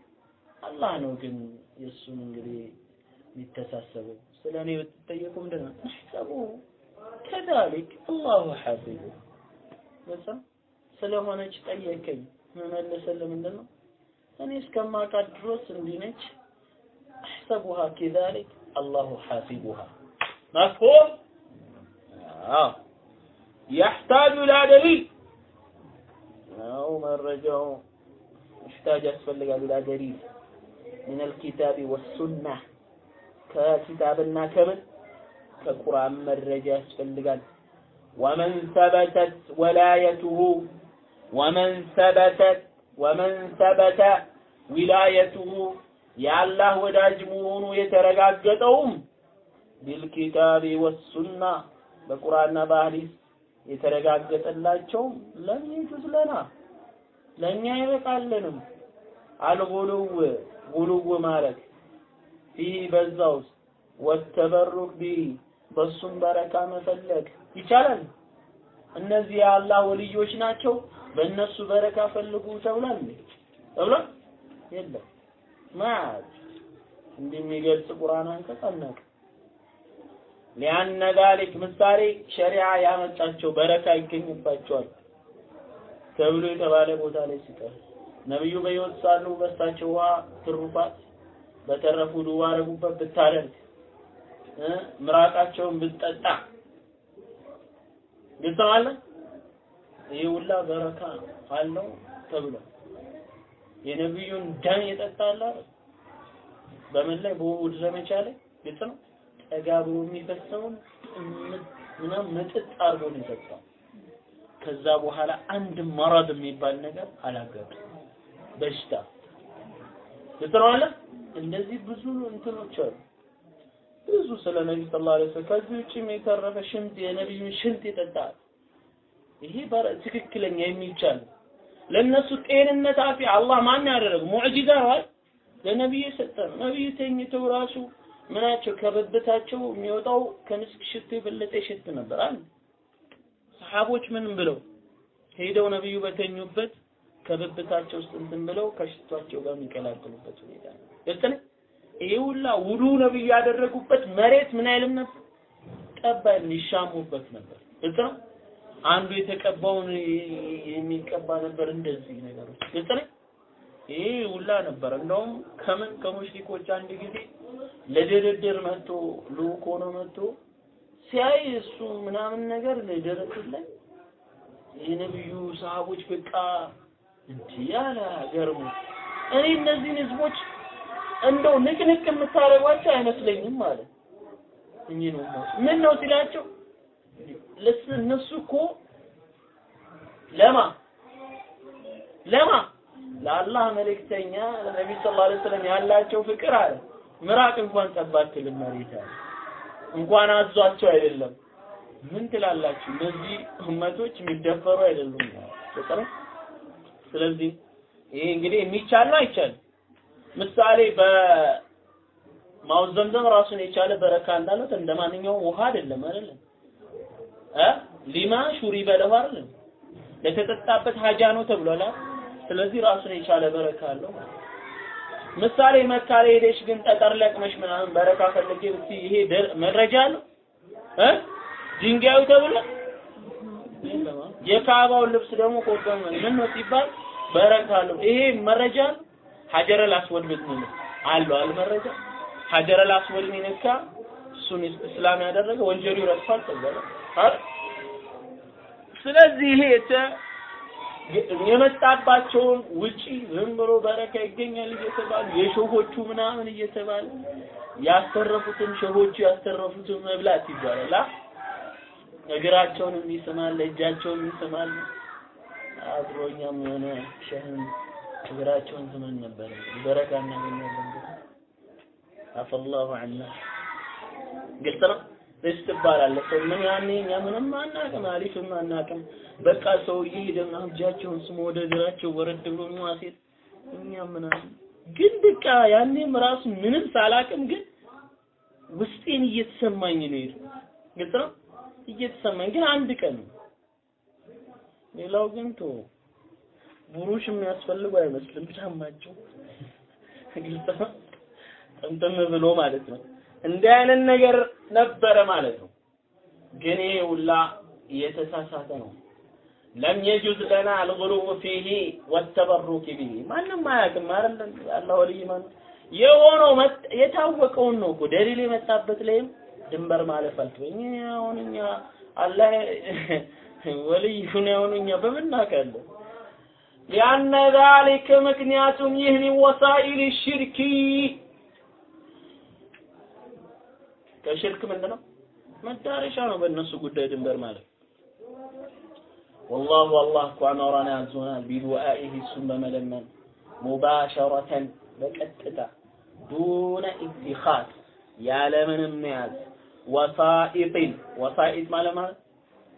አላህ ነው ግን የእሱን እንግዲህ የሚተሳሰበው ስለ እኔ ብትጠየቁ ምንድን ነው ነሕሰቡ ከዛሊክ አላሁ ሐፊዙ በዛ ስለሆነች ጠየቀኝ መመለሰልህ ምንድን ነው እኔ እስከማውቃት ድረስ እንዲህ ነች አሕሰቡሃ ከዛሊክ አላሁ ሐፊዙሃ መፍሁም አዎ يحتاج إلى دليل أو مرجعه يحتاج أسفل إلى دليل ሚነል ኪታቢ ወሱና ከኪታብና ከምን ከቁርአን መረጃ ያስፈልጋል። ወመን ሰበተት ወላየቱሁ ወመን ሰበተት ወመን ሰበተ ዊላየቱሁ የአላህ ወዳጅ መሆኑ የተረጋገጠውም بالكتاب والسنة በቁርአንና በሐዲስ የተረጋገጠላቸውም لم يجز لنا ለእኛ አይበቃልንም። الغلو غلو ማለት فيه በዛ ውስጥ والتبرك ب በሱም በረካ መፈለግ ይቻላል። እነዚህ የአላህ ወልዮች ናቸው፣ በእነሱ በረካ ፈልጉ ተብሏል ተብሏል? የለም ማት እንዲህ ቁርአን አንቀጽ አናውቅም። ሊአነ ዛሊክ ምሳሌ ሸሪዓ ያመጣቸው በረካ ይገኝባቸዋል ተብሎ የተባለ ቦታ ላይ ሲቀር ነብዩ በሕይወት ሳሉ በሳቸው ውሃ ትሩፋት በተረፉ ዱዓ አረጉበት ብታደርግ ምራቃቸውን ብትጠጣ። ግልጸዋለ ይህ ሁላ በረካ አለው ተብሎ የነብዩን ደም የጠጣላ በምን ላይ? በውሁድ ዘመቻ ላይ? ግልጽ ነው? ጠጋ ብሎ የሚፈሰውን ምናምን ምጥጥ አድርጎ ነው የሰጠው። ከዛ በኋላ አንድ መረድ የሚባል ነገር አላገዱ በሽታ ልትረዋለ እንደዚህ ብዙ እንትኖች አሉ። ብዙ ስለ ነቢ ሰለላሁ ዐለይሂ ወሰለም ከዚህ ውጭም የተረፈ ሽንት የነቢዩን ሽንት ይጠጣል። ይሄ ትክክለኛ የሚቻል ለነሱ ጤንነት አፊ አላህ ማን ያደረገው ሙዕጂዛ አይደል? የሰጠ ነው። ነቢዩ ተኝተው ራሱ ምናቸው ከብብታቸው የሚወጣው ከምስክ ሽቶ የበለጠ ይሸት ነበር አለ። ሰሃቦች ምን ብለው ሄደው ነብዩ በተኙበት ከብብታቸው ውስጥ እንትን ብለው ከሽቷቸው ጋር የሚቀላቅሉበት ሁኔታ ነው። ግልጽ ነው። ይሄ ሁላ ውዱ ነብዩ ያደረጉበት መሬት ምን አይልም ነበር? ጠባይ ይሻሙበት ነበር። ግልጽ አንዱ የተቀባውን የሚቀባ ነበር። እንደዚህ ነገሮች ግልጽ ነው። ይሄ ሁላ ነበር። እንደውም ከምን ከሙሽሪኮች አንድ ጊዜ ለድርድር መጥቶ ልኡክ ሆኖ መጥቶ ሲያይ እሱ ምናምን ነገር ደረቱ ላይ የነብዩ ሰሃቦች በቃ እንዲህ ያለ ገርሞ እኔ እነዚህን ህዝቦች እንደው ንቅንቅ የምታደርጓቸው አይመስለኝም ማለት እኚህ ነው ምን ነው ሲላቸው ለስ እነሱ እኮ ለማ ለማ ለአላህ መልእክተኛ ለነብዩ ሰለላሁ ዐለይሂ ወሰለም ያላቸው ፍቅር አለ። ምራቅ እንኳን ጠባትልም መሬት አለ እንኳን አዟቸው አይደለም። ምን ትላላችሁ? እነዚህ እመቶች የሚደፈሩ አይደሉም። ፍቅር ስለዚህ ይሄ እንግዲህ የሚቻል ነው አይቻልም? ምሳሌ በማውዝ ዘምዘም ራሱን የቻለ በረካ እንዳለው እንደ ማንኛውም ውሃ አይደለም አይደለም? እ? ሊማ ሹሪ በለው አይደለም? ለተጠጣበት ሀጃ ነው ተብሏል ስለዚህ ራሱን የቻለ በረካ አለው ምሳሌ መካ ላይ ሄደሽ ግን ጠጠር ለቅመሽ ምናምን በረካ ፈልጌ ብትይ ይሄ መረጃ አለው? እ? ድንጋዩ ተብሎ የካባውን ልብስ ደግሞ ቆርጠን ምን ነው ሲባል በረካ አለው ይሄ መረጃ ሀጀረል አስወድ ብትል አለው አለ መረጃ ሀጀረል አስወድ ሚነካ እሱን እስላም ያደረገ ወንጀሉ ይረግፋል አይደል ስለዚህ ይሄ የመጣባቸውን ውጪ ዝም ብሎ በረካ ይገኛል እየተባሉ የሾሆቹ ምናምን እየተባለ ያስተረፉትን ሾሆቹ ያስተረፉትን መብላት ይባላል። እግራቸውን ይስማል፣ እጃቸውን ይስማል። አድሮኛም የሆነ ሸህን እግራቸውን ስመን ነበር በረካ እናገኛለን። አፈላሁ ዐና ግልጽ ነው። ደስ ትባላለህ። ሰው ምን ያኔ እኛ ምንም አናውቅም፣ አሊፍም አናውቅም። በቃ ሰው እየሄደና እጃቸውን ስሞ ወደ እግራቸው ወረድ ብሎ የሚዋሴት እኛ ምናምን ግን በቃ ያኔም ራሱ ምንም ሳላቅም ግን ውስጤን እየተሰማኝ ነው ሄዱ። ግልጽ ነው እየተሰማኝ ግን አንድ ቀን ሌላው ግን ቶ ቡሩሽ የሚያስፈልጉ አይመስልም ጫማቸው ጥምጥም ብሎ ማለት ነው። እንዲህ አይነት ነገር ነበረ ማለት ነው። ግን ይሄ ሁላ የተሳሳተ ነው። ለም የጁዝ ለና አልጉሉው ፊሂ ወተበሩክ ቢሂ ማንም አያውቅም አይደል? አላህ ወልይ ማን የሆነው የታወቀውን ነው እኮ ደሊል የመጣበት ላይም ድንበር ማለፍ አልተወኝ። አሁን እኛ አላህ ወልይ ሁን አሁን እኛ በምን እናውቃለን? ሊአነ ዛሊከ ምክንያቱም ይህ ወሳኢል ሽርኪ ከሽርክ ምንድን ነው መዳረሻ ነው በእነሱ ጉዳይ ድንበር ማለት። ወላሁ አላህ እኮ አመረና ያዞናል ቢዱዓኢህ እሱን በመለመን ሙባሸረተን በቀጥታ ዱነ ኢትኻዝ ያለምንም መያዝ ወሳኢጥን ወሳኢጥ ማለት ማለት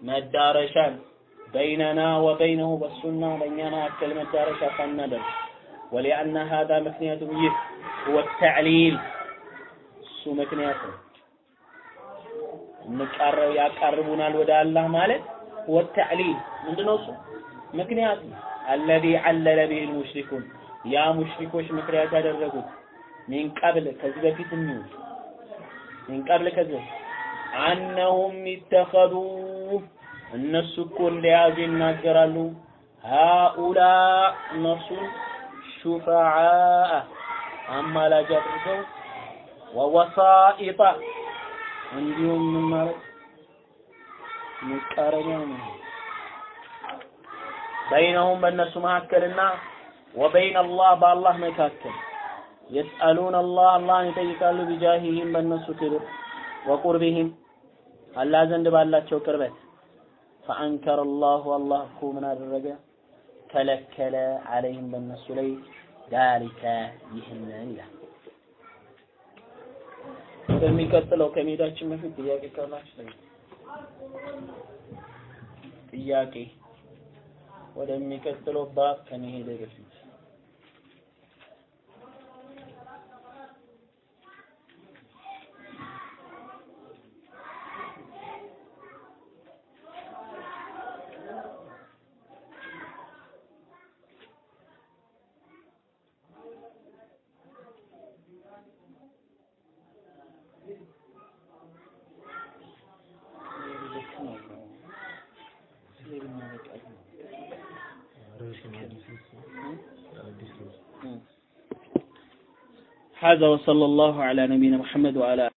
መዳረሻን በይነና ወበይነሁ በሱና በእኛ መካከል መዳረሻ ሳናደርግ። ወሊአነ ሀዛ ምክንያቱም ይህ ሁወ ተዕሊል እሱ ምክንያት ነው። እንቃረብ ያቃርቡናል ወደ አላህ ማለት ወተዕሊል ምንድነው እሱ? ምክንያት ነው። አለዚ አለለ ቢሂ ልሙሽሪኩን። ያ ሙሽሪኮች ምክንያት ያደረጉት ሚን ቀብል ከዚህ በፊት የሚሆን ሚን ቀብል ከዚህ አነሁም ይተኸዱ እነሱ እኮ እንደያዙ ይናገራሉ። ሃኡላ እነርሱን ሹፈዓ አማላጅ አድርገው ወወሳኢጣ እንዲሁም ምን ማለት መቃረቢያ ነው። በይነሁም በእነሱ መካከልና ወበይን አላህ በአላህ መካከል የስአሉን አላህ አላህን ይጠይቃሉ። ቢጃሂህም በእነሱ ክብር ወቁርቢህም አላህ ዘንድ ባላቸው ቅርበት ፈአንከረ አላሁ አላህ እኮ ምን አደረገ ከለከለ አለይህም በእነሱ ላይ ዳሊከ ይህንን ይላል ወደሚቀጥለው ከመሄዳችን በፊት ጥያቄ ካላችሁ ጥያቄ ወደሚቀጥለው ባብ ከመሄደ በፊት هذا وصلى الله على نبينا محمد وعلى